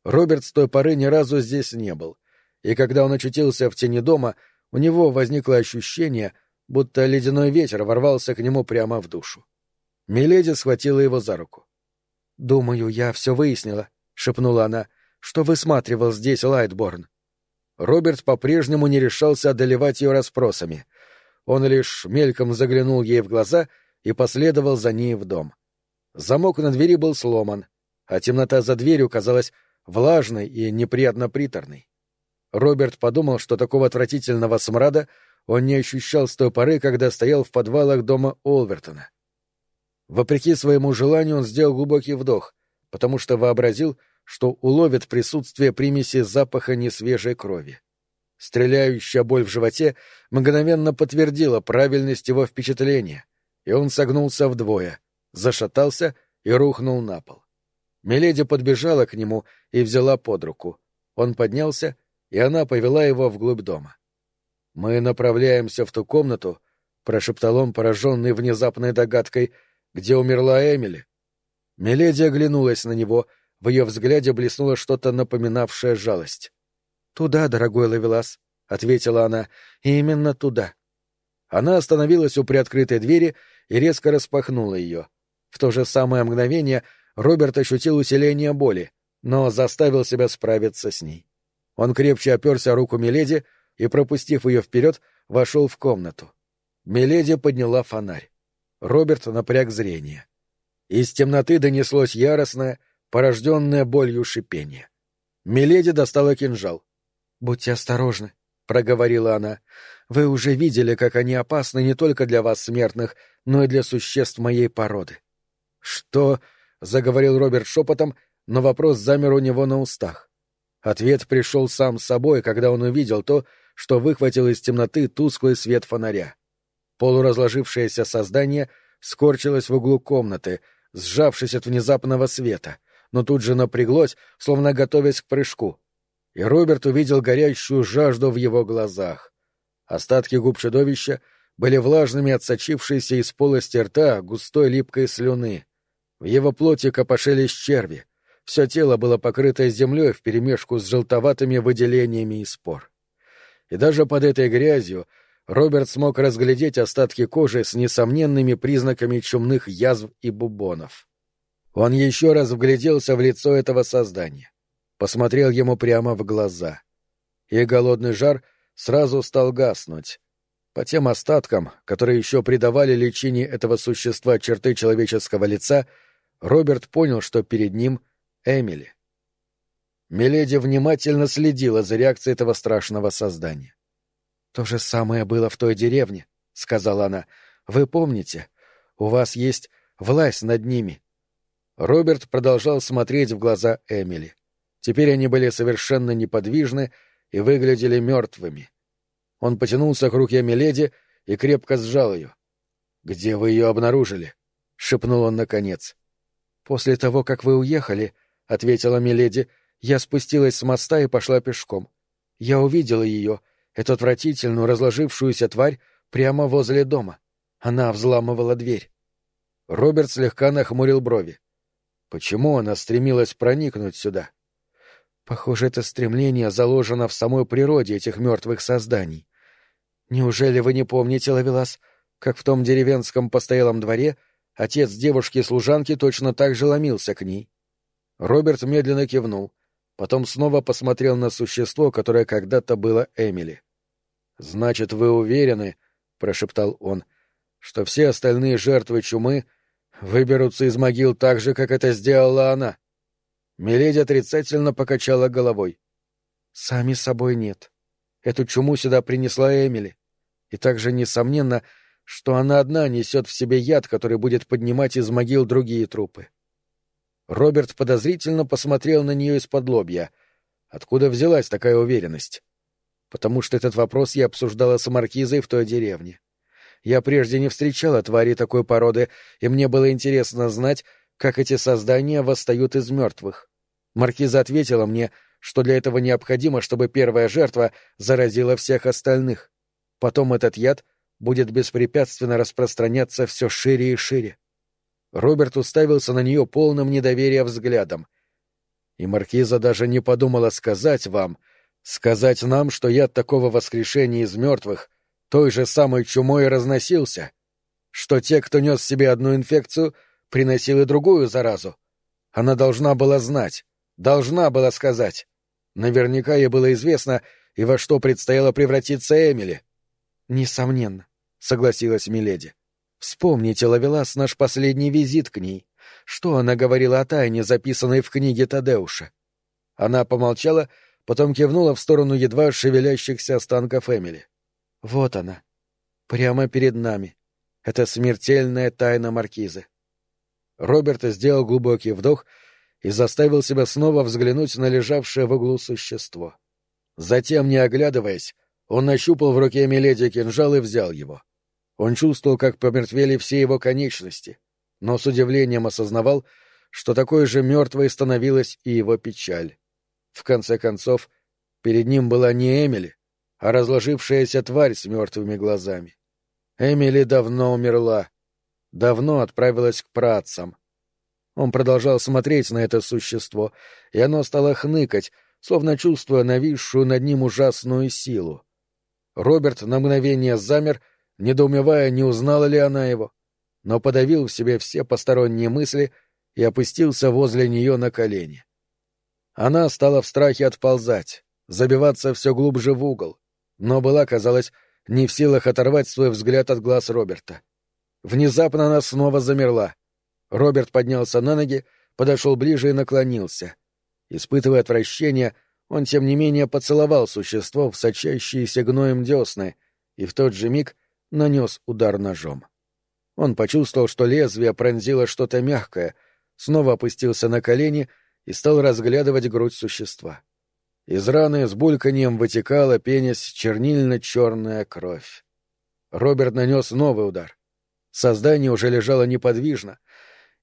Роберт с той поры ни разу здесь не был, и когда он очутился в тени дома, у него возникло ощущение, будто ледяной ветер ворвался к нему прямо в душу. Миледи схватила его за руку. «Думаю, я все выяснила», — шепнула она, — «что высматривал здесь Лайтборн». Роберт по-прежнему не решался одолевать ее расспросами. Он лишь мельком заглянул ей в глаза и последовал за ней в дом. Замок на двери был сломан, а темнота за дверью казалась влажной и неприятно приторной. Роберт подумал, что такого отвратительного смрада он не ощущал с той поры, когда стоял в подвалах дома Олвертона. Вопреки своему желанию он сделал глубокий вдох, потому что вообразил, что уловит присутствие примеси запаха несвежей крови. Стреляющая боль в животе мгновенно подтвердила правильность его впечатления, и он согнулся вдвое, зашатался и рухнул на пол. Миледи подбежала к нему и взяла под руку. Он поднялся, и она повела его вглубь дома. «Мы направляемся в ту комнату», — прошептал он, пораженный внезапной догадкой, — «где умерла Эмили». Миледи оглянулась на него, в ее взгляде блеснуло что-то напоминавшее жалость. «Туда, дорогой Лавелас», — ответила она, — «именно туда». Она остановилась у приоткрытой двери и резко распахнула ее. В то же самое мгновение Роберт ощутил усиление боли, но заставил себя справиться с ней. Он крепче оперся руку Миледи и, пропустив ее вперед, вошел в комнату. Миледи подняла фонарь. Роберт напряг зрение. Из темноты донеслось яростное, порожденное болью шипение. Миледи достала кинжал. «Будьте осторожны», — проговорила она. «Вы уже видели, как они опасны не только для вас, смертных, но и для существ моей породы». «Что?» — заговорил Роберт шепотом, но вопрос замер у него на устах. Ответ пришел сам собой, когда он увидел то, что выхватил из темноты тусклый свет фонаря. Полуразложившееся создание скорчилось в углу комнаты, сжавшись от внезапного света, но тут же напряглось, словно готовясь к прыжку. И Роберт увидел горящую жажду в его глазах. Остатки губ чудовища были влажными от сочившейся из полости рта густой липкой слюны. В его плоти копошились черви. Все тело было покрыто землей вперемешку с желтоватыми выделениями и спор. И даже под этой грязью Роберт смог разглядеть остатки кожи с несомненными признаками чумных язв и бубонов. Он еще раз вгляделся в лицо этого создания, посмотрел ему прямо в глаза. И голодный жар сразу стал гаснуть. По тем остаткам, которые еще придавали личине этого существа черты человеческого лица, Роберт понял, что перед ним Эмили. Миледи внимательно следила за реакцией этого страшного создания. «То же самое было в той деревне», — сказала она. «Вы помните? У вас есть власть над ними». Роберт продолжал смотреть в глаза Эмили. Теперь они были совершенно неподвижны и выглядели мертвыми. Он потянулся к руке Миледи и крепко сжал ее. «Где вы ее обнаружили?» — шепнул он наконец. «После того, как вы уехали», — ответила Миледи, — я спустилась с моста и пошла пешком. Я увидела ее, эту отвратительную разложившуюся тварь, прямо возле дома. Она взламывала дверь. Роберт слегка нахмурил брови. Почему она стремилась проникнуть сюда? Похоже, это стремление заложено в самой природе этих мертвых созданий. Неужели вы не помните, Лавелас, как в том деревенском постоялом дворе отец девушки-служанки точно так же ломился к ней? Роберт медленно кивнул — Потом снова посмотрел на существо, которое когда-то было Эмили. «Значит, вы уверены, — прошептал он, — что все остальные жертвы чумы выберутся из могил так же, как это сделала она?» Миледи отрицательно покачала головой. «Сами собой нет. Эту чуму сюда принесла Эмили. И также несомненно, что она одна несет в себе яд, который будет поднимать из могил другие трупы. Роберт подозрительно посмотрел на нее из-под лобья. Откуда взялась такая уверенность? Потому что этот вопрос я обсуждала с маркизой в той деревне. Я прежде не встречала твари такой породы, и мне было интересно знать, как эти создания восстают из мертвых. Маркиза ответила мне, что для этого необходимо, чтобы первая жертва заразила всех остальных. Потом этот яд будет беспрепятственно распространяться все шире и шире. Роберт уставился на нее полным недоверия взглядом. И маркиза даже не подумала сказать вам, сказать нам, что яд такого воскрешения из мертвых той же самой чумой разносился, что те, кто нес себе одну инфекцию, приносил и другую заразу. Она должна была знать, должна была сказать. Наверняка ей было известно, и во что предстояло превратиться Эмили. Несомненно, согласилась Миледи. Вспомните, Лавелас, наш последний визит к ней. Что она говорила о тайне, записанной в книге Тадеуша? Она помолчала, потом кивнула в сторону едва шевелящихся останков Эмили. Вот она. Прямо перед нами. Это смертельная тайна маркизы. Роберт сделал глубокий вдох и заставил себя снова взглянуть на лежавшее в углу существо. Затем, не оглядываясь, он нащупал в руке Миледи кинжал и взял его. Он чувствовал, как помертвели все его конечности, но с удивлением осознавал, что такой же мертвой становилась и его печаль. В конце концов, перед ним была не Эмили, а разложившаяся тварь с мертвыми глазами. Эмили давно умерла, давно отправилась к працам. Он продолжал смотреть на это существо, и оно стало хныкать, словно чувствуя нависшую над ним ужасную силу. Роберт на мгновение замер, недоумевая, не узнала ли она его, но подавил в себе все посторонние мысли и опустился возле нее на колени. Она стала в страхе отползать, забиваться все глубже в угол, но была, казалось, не в силах оторвать свой взгляд от глаз Роберта. Внезапно она снова замерла. Роберт поднялся на ноги, подошел ближе и наклонился. Испытывая отвращение, он, тем не менее, поцеловал существо в сочащиеся гноем десны и в тот же миг нанес удар ножом. Он почувствовал, что лезвие пронзило что-то мягкое, снова опустился на колени и стал разглядывать грудь существа. Из раны с бульканьем вытекала, пенясь, чернильно-черная кровь. Роберт нанес новый удар. Создание уже лежало неподвижно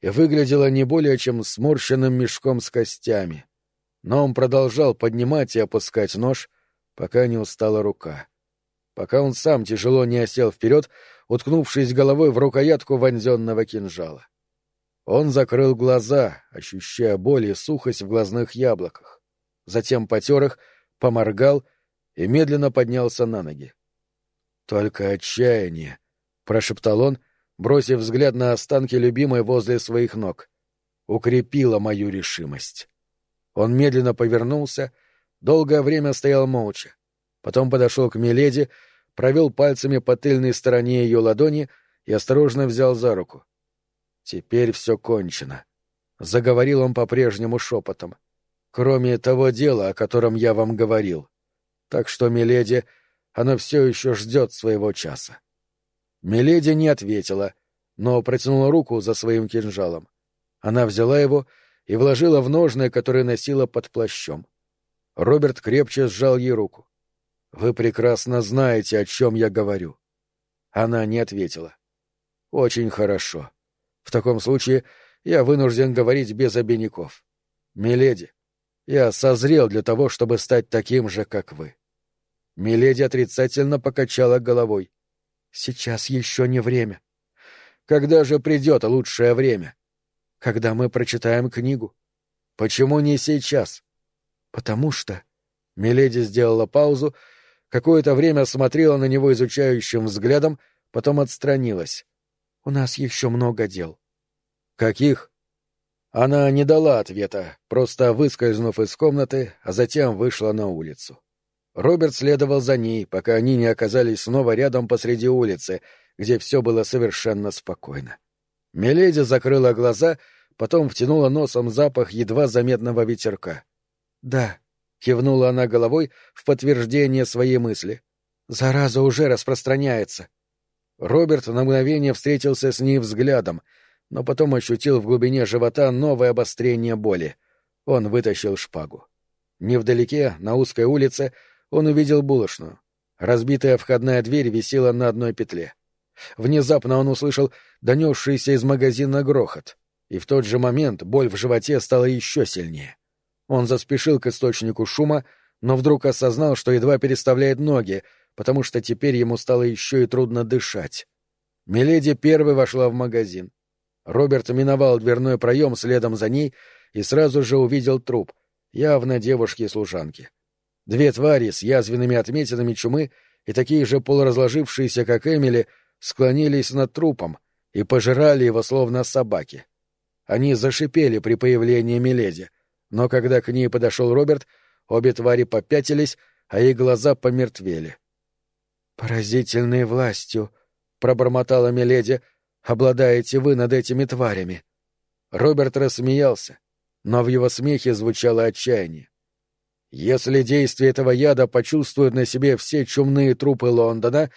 и выглядело не более чем сморщенным мешком с костями. Но он продолжал поднимать и опускать нож, пока не устала рука. Пока он сам тяжело не осел вперед, уткнувшись головой в рукоятку вонзенного кинжала. Он закрыл глаза, ощущая боль и сухость в глазных яблоках. Затем потер их, поморгал и медленно поднялся на ноги. «Только отчаяние», — прошептал он, бросив взгляд на останки любимой возле своих ног. «Укрепило мою решимость». Он медленно повернулся, долгое время стоял молча. Потом подошел к Миледи, провел пальцами по тыльной стороне ее ладони и осторожно взял за руку. «Теперь все кончено», — заговорил он по-прежнему шепотом. «Кроме того дела, о котором я вам говорил. Так что, Миледи, оно все еще ждет своего часа». Миледи не ответила, но протянула руку за своим кинжалом. Она взяла его и вложила в ножны, которые носила под плащом. Роберт крепче сжал ей руку. «Вы прекрасно знаете, о чем я говорю». Она не ответила. «Очень хорошо. В таком случае я вынужден говорить без обиняков. Миледи, я созрел для того, чтобы стать таким же, как вы». Миледи отрицательно покачала головой. «Сейчас еще не время». «Когда же придет лучшее время?» когда мы прочитаем книгу. Почему не сейчас? Потому что... Миледи сделала паузу, какое-то время смотрела на него изучающим взглядом, потом отстранилась. У нас еще много дел. Каких? Она не дала ответа, просто выскользнув из комнаты, а затем вышла на улицу. Роберт следовал за ней, пока они не оказались снова рядом посреди улицы, где все было совершенно спокойно. Миледи закрыла глаза, потом втянула носом запах едва заметного ветерка. «Да», — кивнула она головой в подтверждение своей мысли. «Зараза уже распространяется». Роберт на мгновение встретился с ней взглядом, но потом ощутил в глубине живота новое обострение боли. Он вытащил шпагу. Невдалеке, на узкой улице, он увидел булочную. Разбитая входная дверь висела на одной петле. Внезапно он услышал донесшийся из магазина грохот, и в тот же момент боль в животе стала еще сильнее. Он заспешил к источнику шума, но вдруг осознал, что едва переставляет ноги, потому что теперь ему стало еще и трудно дышать. Миледи первой вошла в магазин. Роберт миновал дверной проем следом за ней и сразу же увидел труп, явно девушки-служанки. Две твари с язвенными отметинами чумы и такие же полуразложившиеся, как Эмили, склонились над трупом и пожирали его словно собаки. Они зашипели при появлении Миледи, но когда к ней подошел Роберт, обе твари попятились, а их глаза помертвели. «Поразительной властью», — пробормотала Миледи, — «обладаете вы над этими тварями». Роберт рассмеялся, но в его смехе звучало отчаяние. Если действие этого яда почувствуют на себе все чумные трупы Лондона,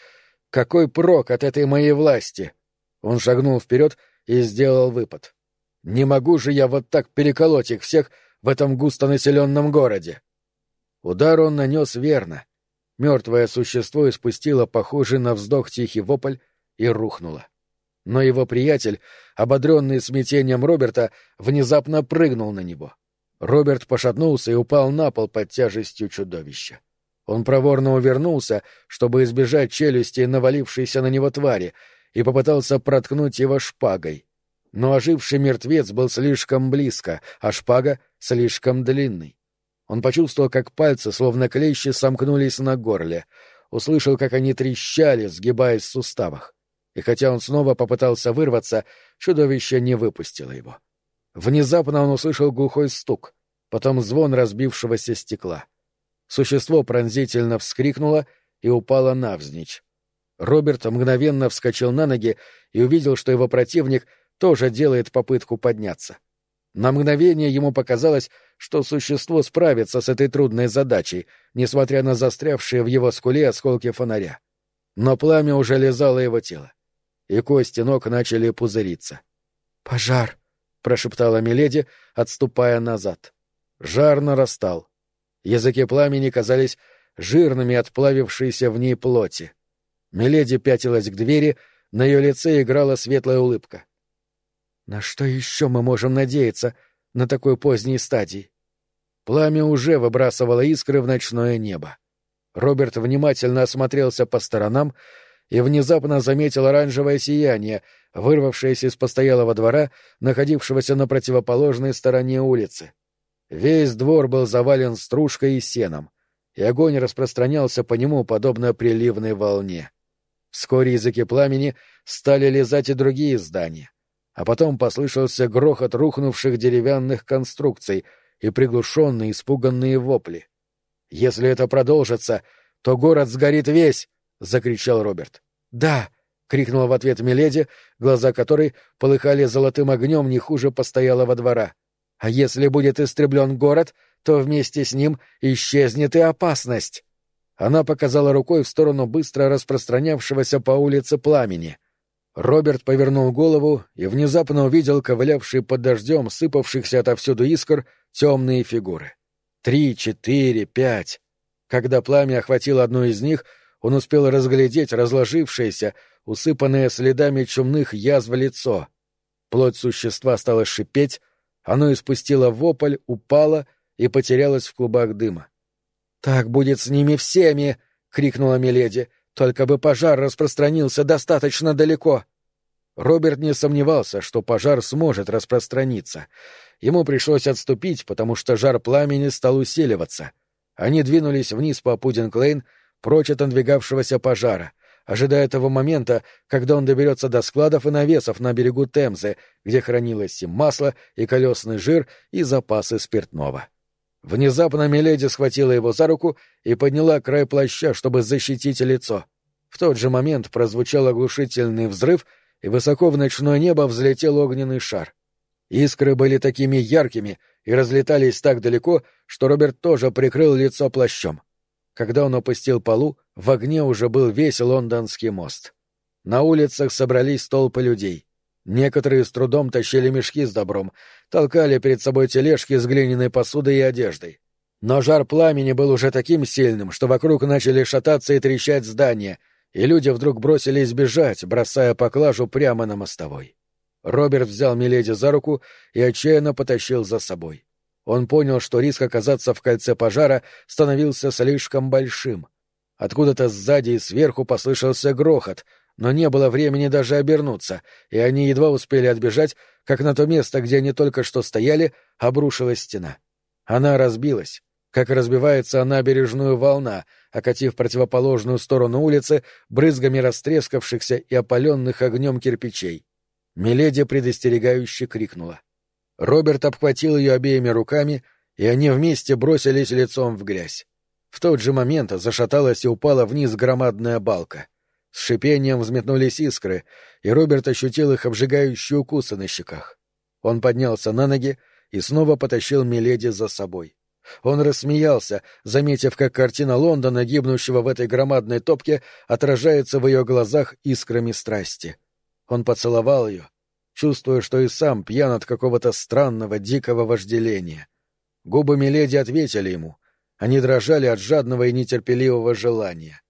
какой прок от этой моей власти? Он шагнул вперед и сделал выпад. Не могу же я вот так переколоть их всех в этом густонаселенном городе. Удар он нанес верно. Мертвое существо испустило похожий на вздох тихий вопль и рухнуло. Но его приятель, ободренный смятением Роберта, внезапно прыгнул на него. Роберт пошатнулся и упал на пол под тяжестью чудовища. Он проворно увернулся, чтобы избежать челюсти навалившейся на него твари, и попытался проткнуть его шпагой. Но оживший мертвец был слишком близко, а шпага — слишком длинный. Он почувствовал, как пальцы, словно клещи, сомкнулись на горле, услышал, как они трещали, сгибаясь в суставах. И хотя он снова попытался вырваться, чудовище не выпустило его. Внезапно он услышал глухой стук, потом звон разбившегося стекла. Существо пронзительно вскрикнуло и упало навзничь. Роберт мгновенно вскочил на ноги и увидел, что его противник тоже делает попытку подняться. На мгновение ему показалось, что существо справится с этой трудной задачей, несмотря на застрявшие в его скуле осколки фонаря. Но пламя уже лизало его тело, и кости ног начали пузыриться. «Пожар!» — прошептала Миледи, отступая назад. Жар нарастал. Языки пламени казались жирными от плавившейся в ней плоти. Миледи пятилась к двери, на ее лице играла светлая улыбка. «На что еще мы можем надеяться на такой поздней стадии?» Пламя уже выбрасывало искры в ночное небо. Роберт внимательно осмотрелся по сторонам и внезапно заметил оранжевое сияние, вырвавшееся из постоялого двора, находившегося на противоположной стороне улицы. Весь двор был завален стружкой и сеном, и огонь распространялся по нему, подобно приливной волне. Вскоре языки пламени стали лизать и другие здания, а потом послышался грохот рухнувших деревянных конструкций и приглушенные испуганные вопли. «Если это продолжится, то город сгорит весь!» — закричал Роберт. «Да!» — крикнула в ответ Миледи, глаза которой полыхали золотым огнем не хуже постоялого двора. «А если будет истреблен город, то вместе с ним исчезнет и опасность!» Она показала рукой в сторону быстро распространявшегося по улице пламени. Роберт повернул голову и внезапно увидел ковылявшие под дождем сыпавшихся отовсюду искр темные фигуры. Три, четыре, пять. Когда пламя охватило одну из них, он успел разглядеть разложившееся, усыпанное следами чумных язв лицо. Плоть существа стала шипеть, оно испустило вопль, упало и потерялось в клубах дыма. «Так будет с ними всеми!» — крикнула Миледи. «Только бы пожар распространился достаточно далеко!» Роберт не сомневался, что пожар сможет распространиться. Ему пришлось отступить, потому что жар пламени стал усиливаться. Они двинулись вниз по Пудинг-Лейн, прочь от надвигавшегося пожара, ожидая того момента, когда он доберется до складов и навесов на берегу Темзы, где хранилось и масло, и колесный жир, и запасы спиртного. Внезапно Миледи схватила его за руку и подняла край плаща, чтобы защитить лицо. В тот же момент прозвучал оглушительный взрыв, и высоко в ночное небо взлетел огненный шар. Искры были такими яркими и разлетались так далеко, что Роберт тоже прикрыл лицо плащом. Когда он опустил полу, в огне уже был весь лондонский мост. На улицах собрались толпы людей. Некоторые с трудом тащили мешки с добром, толкали перед собой тележки с глиняной посудой и одеждой. Но жар пламени был уже таким сильным, что вокруг начали шататься и трещать здания, и люди вдруг бросились бежать, бросая поклажу прямо на мостовой. Роберт взял Миледи за руку и отчаянно потащил за собой. Он понял, что риск оказаться в кольце пожара становился слишком большим. Откуда-то сзади и сверху послышался грохот — но не было времени даже обернуться, и они едва успели отбежать, как на то место, где они только что стояли, обрушилась стена. Она разбилась, как разбивается набережную волна, окатив противоположную сторону улицы брызгами растрескавшихся и опаленных огнем кирпичей. Миледи предостерегающе крикнула. Роберт обхватил ее обеими руками, и они вместе бросились лицом в грязь. В тот же момент зашаталась и упала вниз громадная балка. С шипением взметнулись искры, и Роберт ощутил их обжигающие укусы на щеках. Он поднялся на ноги и снова потащил Миледи за собой. Он рассмеялся, заметив, как картина Лондона, гибнущего в этой громадной топке, отражается в ее глазах искрами страсти. Он поцеловал ее, чувствуя, что и сам пьян от какого-то странного, дикого вожделения. Губы Миледи ответили ему. Они дрожали от жадного и нетерпеливого желания.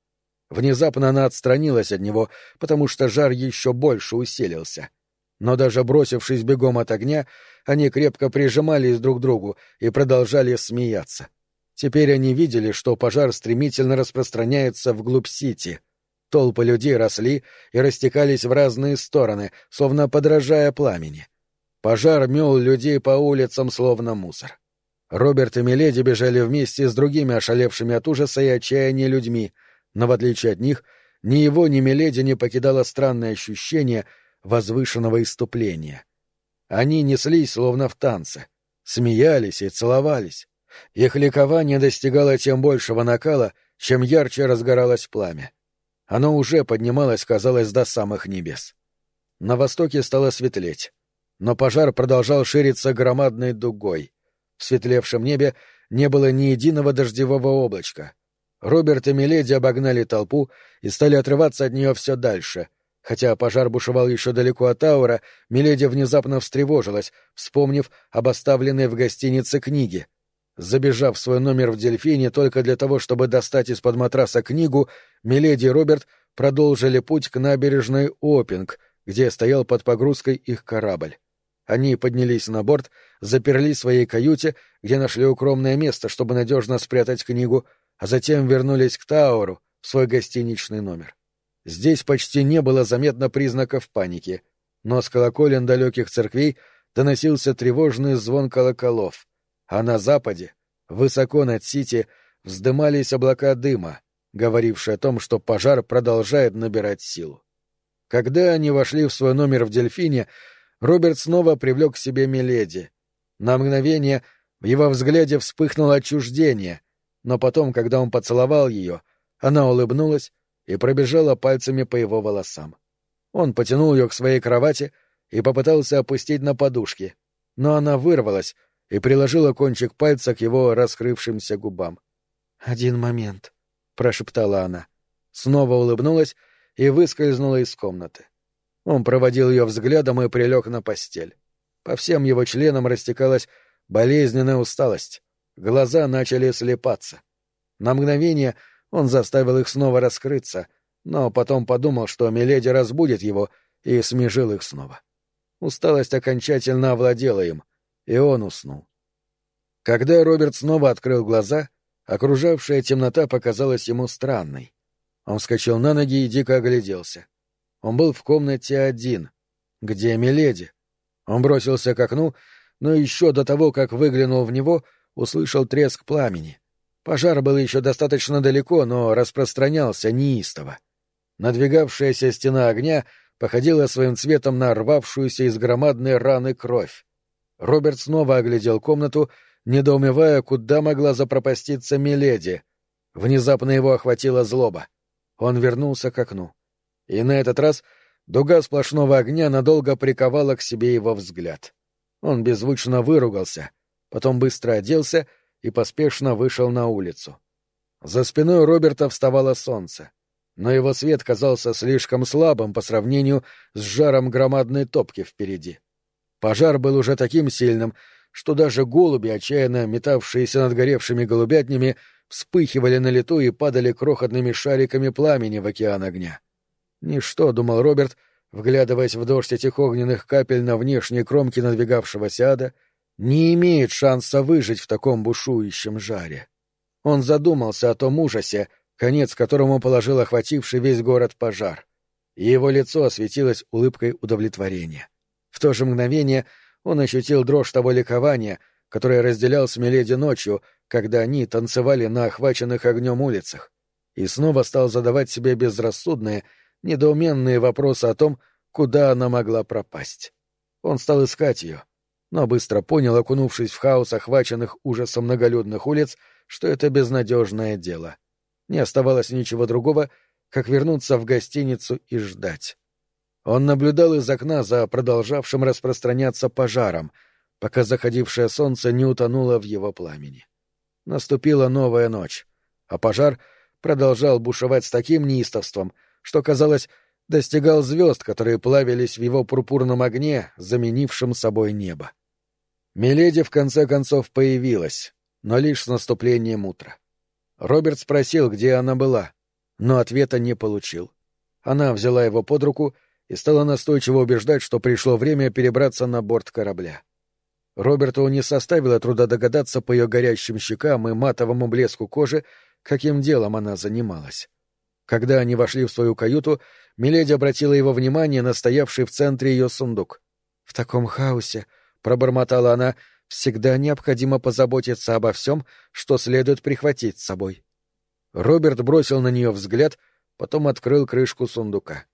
Внезапно она отстранилась от него, потому что жар еще больше усилился. Но даже бросившись бегом от огня, они крепко прижимались друг к другу и продолжали смеяться. Теперь они видели, что пожар стремительно распространяется вглубь Сити. Толпы людей росли и растекались в разные стороны, словно подражая пламени. Пожар мел людей по улицам, словно мусор. Роберт и Миледи бежали вместе с другими ошалевшими от ужаса и отчаяния людьми, но, в отличие от них, ни его, ни Миледи не покидало странное ощущение возвышенного иступления. Они неслись, словно в танце, смеялись и целовались. Их ликование достигало тем большего накала, чем ярче разгоралось пламя. Оно уже поднималось, казалось, до самых небес. На востоке стало светлеть, но пожар продолжал шириться громадной дугой. В светлевшем небе не было ни единого дождевого облачка. Роберт и Миледи обогнали толпу и стали отрываться от нее все дальше. Хотя пожар бушевал еще далеко от Таура, Миледи внезапно встревожилась, вспомнив об оставленной в гостинице книге. Забежав в свой номер в Дельфине только для того, чтобы достать из-под матраса книгу, Миледи и Роберт продолжили путь к набережной Опинг, где стоял под погрузкой их корабль. Они поднялись на борт, заперлись в своей каюте, где нашли укромное место, чтобы надежно спрятать книгу, а затем вернулись к Тауру, в свой гостиничный номер. Здесь почти не было заметно признаков паники, но с колоколен далеких церквей доносился тревожный звон колоколов, а на западе, высоко над Сити, вздымались облака дыма, говорившие о том, что пожар продолжает набирать силу. Когда они вошли в свой номер в Дельфине, Роберт снова привлек к себе Миледи. На мгновение в его взгляде вспыхнуло отчуждение, но потом, когда он поцеловал ее, она улыбнулась и пробежала пальцами по его волосам. Он потянул ее к своей кровати и попытался опустить на подушки, но она вырвалась и приложила кончик пальца к его раскрывшимся губам. «Один момент», — прошептала она. Снова улыбнулась и выскользнула из комнаты. Он проводил ее взглядом и прилег на постель. По всем его членам растекалась болезненная усталость. Глаза начали слепаться. На мгновение он заставил их снова раскрыться, но потом подумал, что Миледи разбудит его, и смежил их снова. Усталость окончательно овладела им, и он уснул. Когда Роберт снова открыл глаза, окружавшая темнота показалась ему странной. Он вскочил на ноги и дико огляделся. Он был в комнате один. Где Миледи? Он бросился к окну, но еще до того, как выглянул в него, услышал треск пламени. Пожар был еще достаточно далеко, но распространялся неистово. Надвигавшаяся стена огня походила своим цветом на рвавшуюся из громадной раны кровь. Роберт снова оглядел комнату, недоумевая, куда могла запропаститься Миледи. Внезапно его охватила злоба. Он вернулся к окну. И на этот раз дуга сплошного огня надолго приковала к себе его взгляд. Он беззвучно выругался, потом быстро оделся и поспешно вышел на улицу. За спиной Роберта вставало солнце, но его свет казался слишком слабым по сравнению с жаром громадной топки впереди. Пожар был уже таким сильным, что даже голуби, отчаянно метавшиеся над горевшими голубятнями, вспыхивали на лету и падали крохотными шариками пламени в океан огня. Ничто, — думал Роберт, вглядываясь в дождь этих огненных капель на внешней кромке надвигавшегося ада, не имеет шанса выжить в таком бушующем жаре. Он задумался о том ужасе, конец которому положил охвативший весь город пожар, и его лицо осветилось улыбкой удовлетворения. В то же мгновение он ощутил дрожь того ликования, которое разделял с Миледи ночью, когда они танцевали на охваченных огнем улицах, и снова стал задавать себе безрассудные, недоуменные вопросы о том, куда она могла пропасть. Он стал искать ее, но быстро понял, окунувшись в хаос охваченных ужасом многолюдных улиц, что это безнадежное дело. Не оставалось ничего другого, как вернуться в гостиницу и ждать. Он наблюдал из окна за продолжавшим распространяться пожаром, пока заходившее солнце не утонуло в его пламени. Наступила новая ночь, а пожар продолжал бушевать с таким неистовством, что, казалось, достигал звезд, которые плавились в его пурпурном огне, заменившем собой небо. Миледи в конце концов появилась, но лишь с наступлением утра. Роберт спросил, где она была, но ответа не получил. Она взяла его под руку и стала настойчиво убеждать, что пришло время перебраться на борт корабля. Роберту не составило труда догадаться по ее горящим щекам и матовому блеску кожи, каким делом она занималась. Когда они вошли в свою каюту, Миледи обратила его внимание на стоявший в центре ее сундук. «В таком хаосе», — пробормотала она, — «всегда необходимо позаботиться обо всем, что следует прихватить с собой». Роберт бросил на нее взгляд, потом открыл крышку сундука.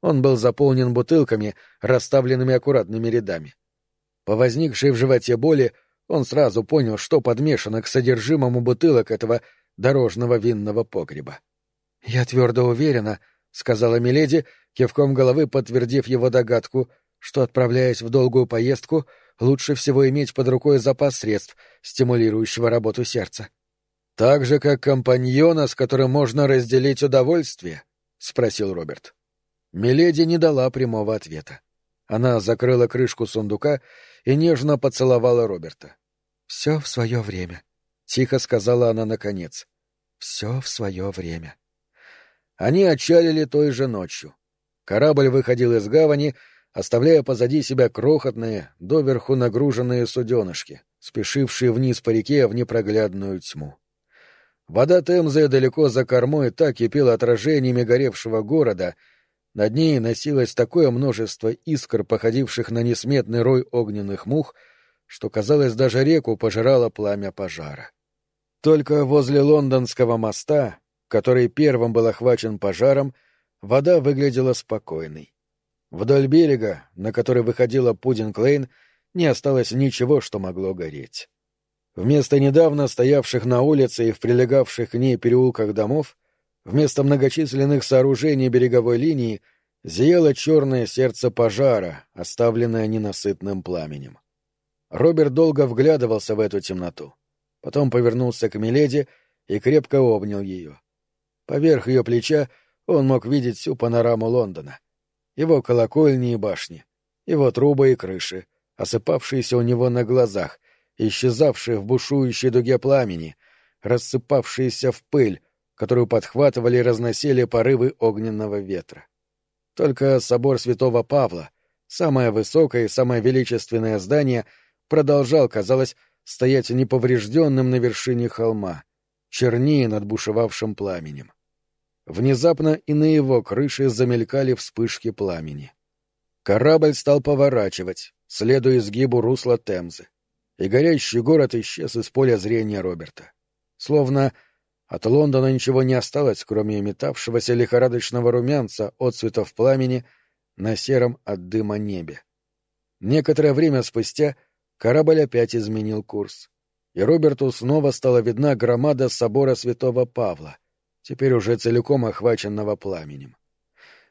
Он был заполнен бутылками, расставленными аккуратными рядами. По возникшей в животе боли он сразу понял, что подмешано к содержимому бутылок этого дорожного винного погреба. — Я твердо уверена, — сказала Миледи, кивком головы подтвердив его догадку, что, отправляясь в долгую поездку, лучше всего иметь под рукой запас средств, стимулирующего работу сердца. — Так же, как компаньона, с которым можно разделить удовольствие? — спросил Роберт. Миледи не дала прямого ответа. Она закрыла крышку сундука и нежно поцеловала Роберта. — Все в свое время, — тихо сказала она наконец. — Все в свое время. Они отчалили той же ночью. Корабль выходил из гавани, оставляя позади себя крохотные, доверху нагруженные суденышки, спешившие вниз по реке в непроглядную тьму. Вода Темзы далеко за кормой так кипела отражениями горевшего города, над ней носилось такое множество искр, походивших на несметный рой огненных мух, что, казалось, даже реку пожирало пламя пожара. Только возле лондонского моста, который первым был охвачен пожаром, вода выглядела спокойной. Вдоль берега, на который выходила Пудинг-Лейн, не осталось ничего, что могло гореть. Вместо недавно стоявших на улице и в прилегавших к ней переулках домов, вместо многочисленных сооружений береговой линии, зияло черное сердце пожара, оставленное ненасытным пламенем. Роберт долго вглядывался в эту темноту. Потом повернулся к Миледи и крепко обнял ее. Поверх ее плеча он мог видеть всю панораму Лондона. Его колокольни и башни, его трубы и крыши, осыпавшиеся у него на глазах, исчезавшие в бушующей дуге пламени, рассыпавшиеся в пыль, которую подхватывали и разносили порывы огненного ветра. Только собор святого Павла, самое высокое и самое величественное здание, продолжал, казалось, стоять неповрежденным на вершине холма, чернее над бушевавшим пламенем. Внезапно и на его крыше замелькали вспышки пламени. Корабль стал поворачивать, следуя изгибу русла Темзы, и горящий город исчез из поля зрения Роберта. Словно от Лондона ничего не осталось, кроме метавшегося лихорадочного румянца от цветов пламени на сером от дыма небе. Некоторое время спустя корабль опять изменил курс, и Роберту снова стала видна громада собора святого Павла — теперь уже целиком охваченного пламенем.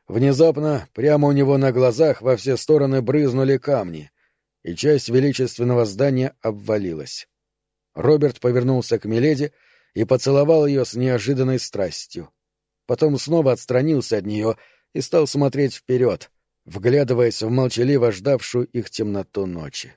Внезапно, прямо у него на глазах во все стороны брызнули камни, и часть величественного здания обвалилась. Роберт повернулся к Миледи и поцеловал ее с неожиданной страстью. Потом снова отстранился от нее и стал смотреть вперед, вглядываясь в молчаливо ждавшую их темноту ночи.